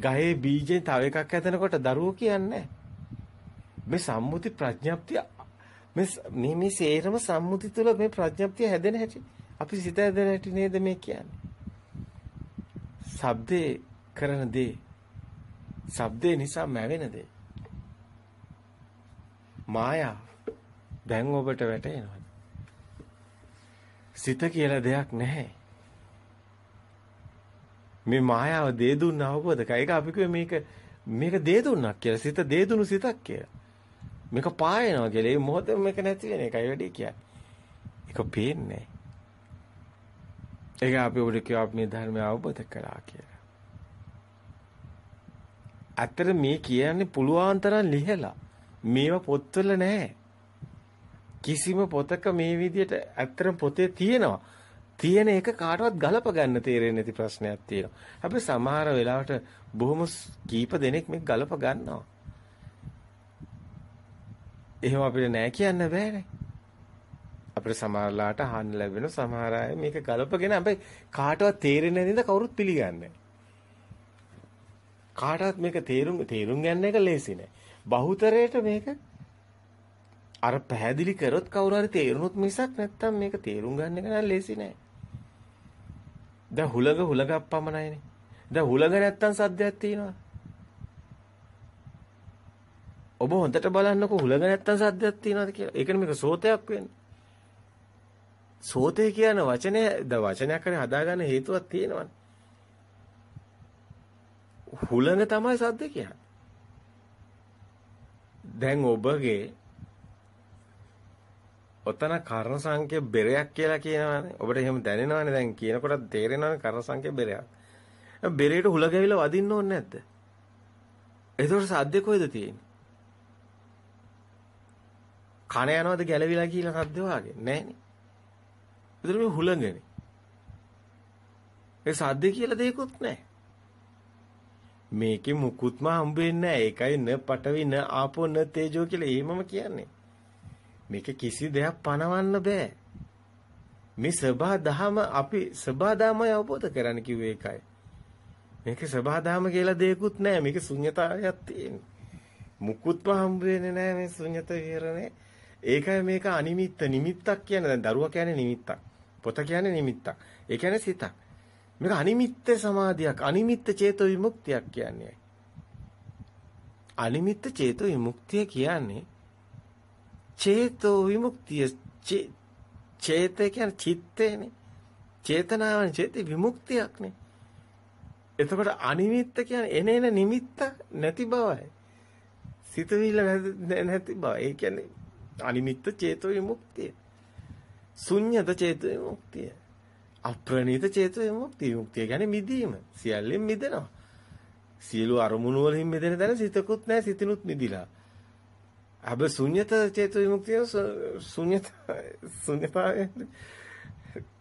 ගහේ බීජෙන් තව එකක් හැදෙනකොට දරුවෝ කියන්නේ මේ සම්මුති ප්‍රඥප්තිය මේ මේ සේරම සම්මුති තුල මේ ප්‍රඥප්තිය හැදෙන හැටි අපි සිත හැදෙන හැටි නේද මේ කියන්නේ. ශබ්දේ කරන දේ ශබ්දේ නිසා මැවෙන දේ. මායා දැන් ඔබට වැටෙනවද? සිත කියලා දෙයක් නැහැ. මේ මායාව දේ දුන්න අවබෝධ කර. ඒක අපි කිව්වේ මේක මේක දේ දුන්නක් කියලා. සිත දේ දුණු සිතක් කියලා. මේක පායනවා කියලා. ඒ මොහොතේ මේක නැති වෙන එකයි වැඩි කියන්නේ. ඒක පේන්නේ ඒක අපි ඔබට කියව අපි මේ ධර්මය අවබෝධ කළා කියලා. අතර මේ කියන්නේ පුළුවන් තරම් ලිහලා මේවා පොත්වල නැහැ. කිසිම පොතක මේ විදිහට ඇත්තටම පොතේ තියෙනවා. තියෙන එක කාටවත් ගලප ගන්න තේරෙන්නේ නැති ප්‍රශ්නයක් තියෙනවා. හැබැයි සමහර වෙලාවට බොහොම කීප දෙනෙක් මේක ගලප ගන්නවා. එහෙම අපිට නෑ කියන්න බෑනේ. අපිට සමහරලාට අහන්න ලැබෙන සමහර අය මේක ගලපගෙන හැබැයි කාටවත් තේරෙන්නේ නැතිද කවුරුත් පිළිගන්නේ කාටවත් මේක තේරුම් තේරුම් ගන්න එක ලේසි නෑ. බහුතරයට මේක අර පැහැදිලි කරොත් කවුරු හරි තේරුනොත් මිසක් නැත්තම් මේක තේරුම් ගන්න එක නෑ ලේසි නෑ. දැන් හුලඟ හුලඟක් පමණයිනේ. දැන් හුලඟ නැත්තම් සද්දයක් තියෙනවා. ඔබ හොඳට බලන්නකො හුලඟ නැත්තම් සද්දයක් තියෙනවද කියලා. ඒකනේ මේක සෝතයක් වෙන්නේ. සෝතේ කියන වචනේ ද වචනයක් කරේ හදාගන්න හේතුවක් තියෙනවනේ. හුලඟ තමයි සද්ද කියන්නේ. දැන් ඔබගේ ඔතන කර්ණ සංඛ්‍ය බෙරයක් කියලා කියනවානේ. ඔබට එහෙම දැනෙනවානේ දැන් කියනකොට තේරෙනවානේ කර්ණ සංඛ්‍ය බෙරයක්. බෙරේට හුල ගැවිලා වදින්න ඕනේ නැද්ද? එතකොට සද්දේ කොහෙද තියෙන්නේ? කන යනවද ගැලවිලා කියලා සද්ද වාගේ නෑනේ. ඒතර මේ හුලඟනේ. ඒ සද්ද කියලා දෙයක්වත් නැහැ. මේකේ මුකුත්ම හම්බෙන්නේ නැහැ. ඒකයි න පටවි න ආපෝ න තේජෝ කියලා එහෙමම කියන්නේ. මේක කිසි දෙයක් පනවන්න බෑ. මේ සබහා දහම අපි සබහා දහමයි අවබෝධ කරගන්න කිව්වේ ඒකයි. මේක සබහා දහම කියලා දෙයක්වත් නැහැ. මේක ශුන්්‍යතාවයක් තියෙන්නේ. මුකුත්ම හම්බ වෙන්නේ නැහැ මේ ශුන්්‍යත විහරණේ. ඒකයි මේක අනිමිත්ත නිමිත්තක් කියන්නේ. දැන් දරුවා කියන්නේ නිමිත්තක්. පොත කියන්නේ නිමිත්තක්. ඒ කියන්නේ සිතක්. මේක අනිමිත්ත සමාධියක් අනිමිත්ත චේතෝ විමුක්තියක් කියන්නේ. අනිමිත්ත චේතෝ විමුක්තිය කියන්නේ චේතෝ විමුක්තිය චේත කියන්නේ චිත්තේනේ. චේතනාවන් චේත විමුක්තියක්නේ. එතකොට අනිමිත්ත කියන්නේ එනේන නිමිත්ත නැති බවයි. සිතවිල්ල නැති බව. ඒ කියන්නේ අනිමිත්ත චේතෝ විමුක්තිය. ශුන්්‍යත චේතෝ විමුක්තිය. අප්‍රණීත චේතෝ විමුක්තිය. විමුක්තිය කියන්නේ මිදීම. සියල්ලෙන් මිදෙනවා. සියලු අරමුණු වලින් මිදෙන තැන සිතකුත් නැහැ සිතිනුත් මිදිලා. අබ ශුන්්‍යත චේතු විමුක්තිය ශුන්්‍යත ශුන්්‍යතාවය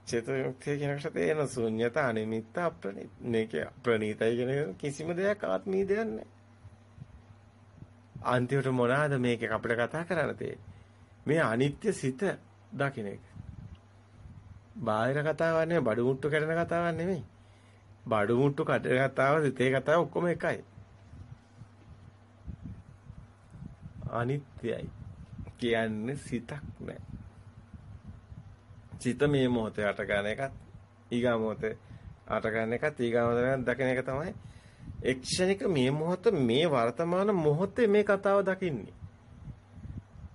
චේතු විමුක්තිය කියනකොට තේන ශුන්්‍යත අනිමිත්ත අප්‍රණීත මේක ප්‍රණීතයි කියන කිසිම දෙයක් ආත්මීය දෙයක් නැහැ. අන්තිමට මොනවාද මේක අපිට කතා කරන්න තියෙන්නේ මේ අනිත්‍ය සිත දකින්න එක. බාහිර කතාවක් නෙමෙයි බඩු මුට්ටු කරන කතාවක් නෙමෙයි. බඩු මුට්ටු කඩන කතාව සිතේ කතාව ඔක්කොම එකයි. අනිත්‍යයි කියන්නේ සිතක් නෑ. සිත මේ මොහොතේ අට ගන්න එකත් ඊගා මොහොතේ අට ගන්න එකත් ඊගා මොහොතේ දකින එක තමයි එක්ෂණික මේ මොහොත මේ වර්තමාන මොහොතේ මේ කතාව දකින්නේ.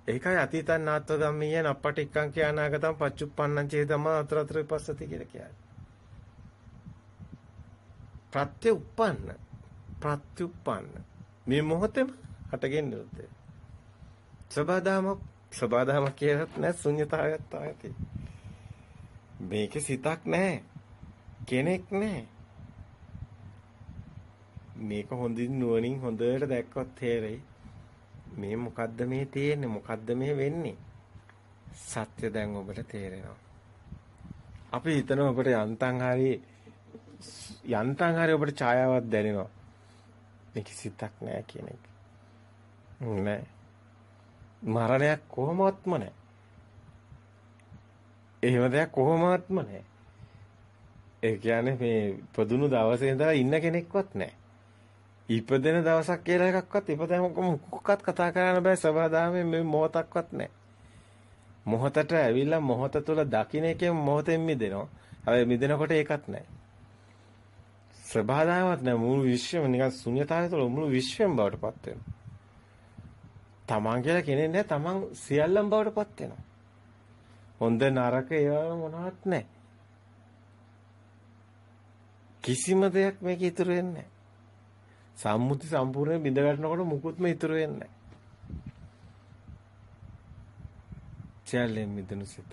ඒකයි අතීතං නාත්ව ධම්මීය නප්පටික්කං කියනාගතම් පච්චුප්පන්නං චේතම අතර අතර විපස්සති කියලා කියන්නේ. ප්‍රත්‍ය උප්පන්න ප්‍රත්‍යුප්පන්න මේ මොහොතේම හටගෙන ඉන්නේ. සබදාම සබදාම කියලත් නෑ ශුන්‍යතාවයක් තමයි මේකේ සිතක් නෑ කෙනෙක් නෑ මේක හොඳින් නුවණින් හොඳට දැක්කොත් තේරෙයි. මේ මොකද්ද මේ තියෙන්නේ මොකද්ද මේ වෙන්නේ සත්‍ය දැන් ඔබට තේරෙනවා අපි හිතනවා ඔබට යන්තම් හරි යන්තම් හරි ඔබට ඡායාවක් දැනෙනවා මේක සිතක් නෑ කියන එක නෑ මරණයක් කොහොමවත්ම නැහැ. එහෙම දෙයක් කොහොමවත්ම නැහැ. ඒ කියන්නේ මේ පොදුණු දවසේ ඉඳලා ඉන්න කෙනෙක්වත් නැහැ. ඉපදෙන දවසක් කියලා එකක්වත් ඉපදෙන මොකක්වත් කතා කරන්න බෑ සබදාමේ මේ මොහොතක්වත් නැහැ. මොහොතට ඇවිල්ලා මොහොත තුල දකින්න එකෙන් මොහොතෙන් මිදෙනවා. හැබැයි මිදෙනකොට ඒකත් නැහැ. සබදාමත් නැහැ මුළු විශ්වම නිකන් ශුන්‍යතාවය තුළ මුළු විශ්වම බවට පත් වෙනවා. තමන් කියලා කෙනෙක් නැහැ තමන් සියල්ලම බවට පත් වෙනවා. හොඳ නරක ඒවා මොනවත් නැහැ. කිසිම දෙයක් මේක ඉතුරු වෙන්නේ නැහැ. සම්මුති සම්පූර්ණයෙන් බිඳ වැටෙනකොට මුකුත්ම ඉතුරු වෙන්නේ නැහැ. සියල්ලෙන් මිදුණු සිත.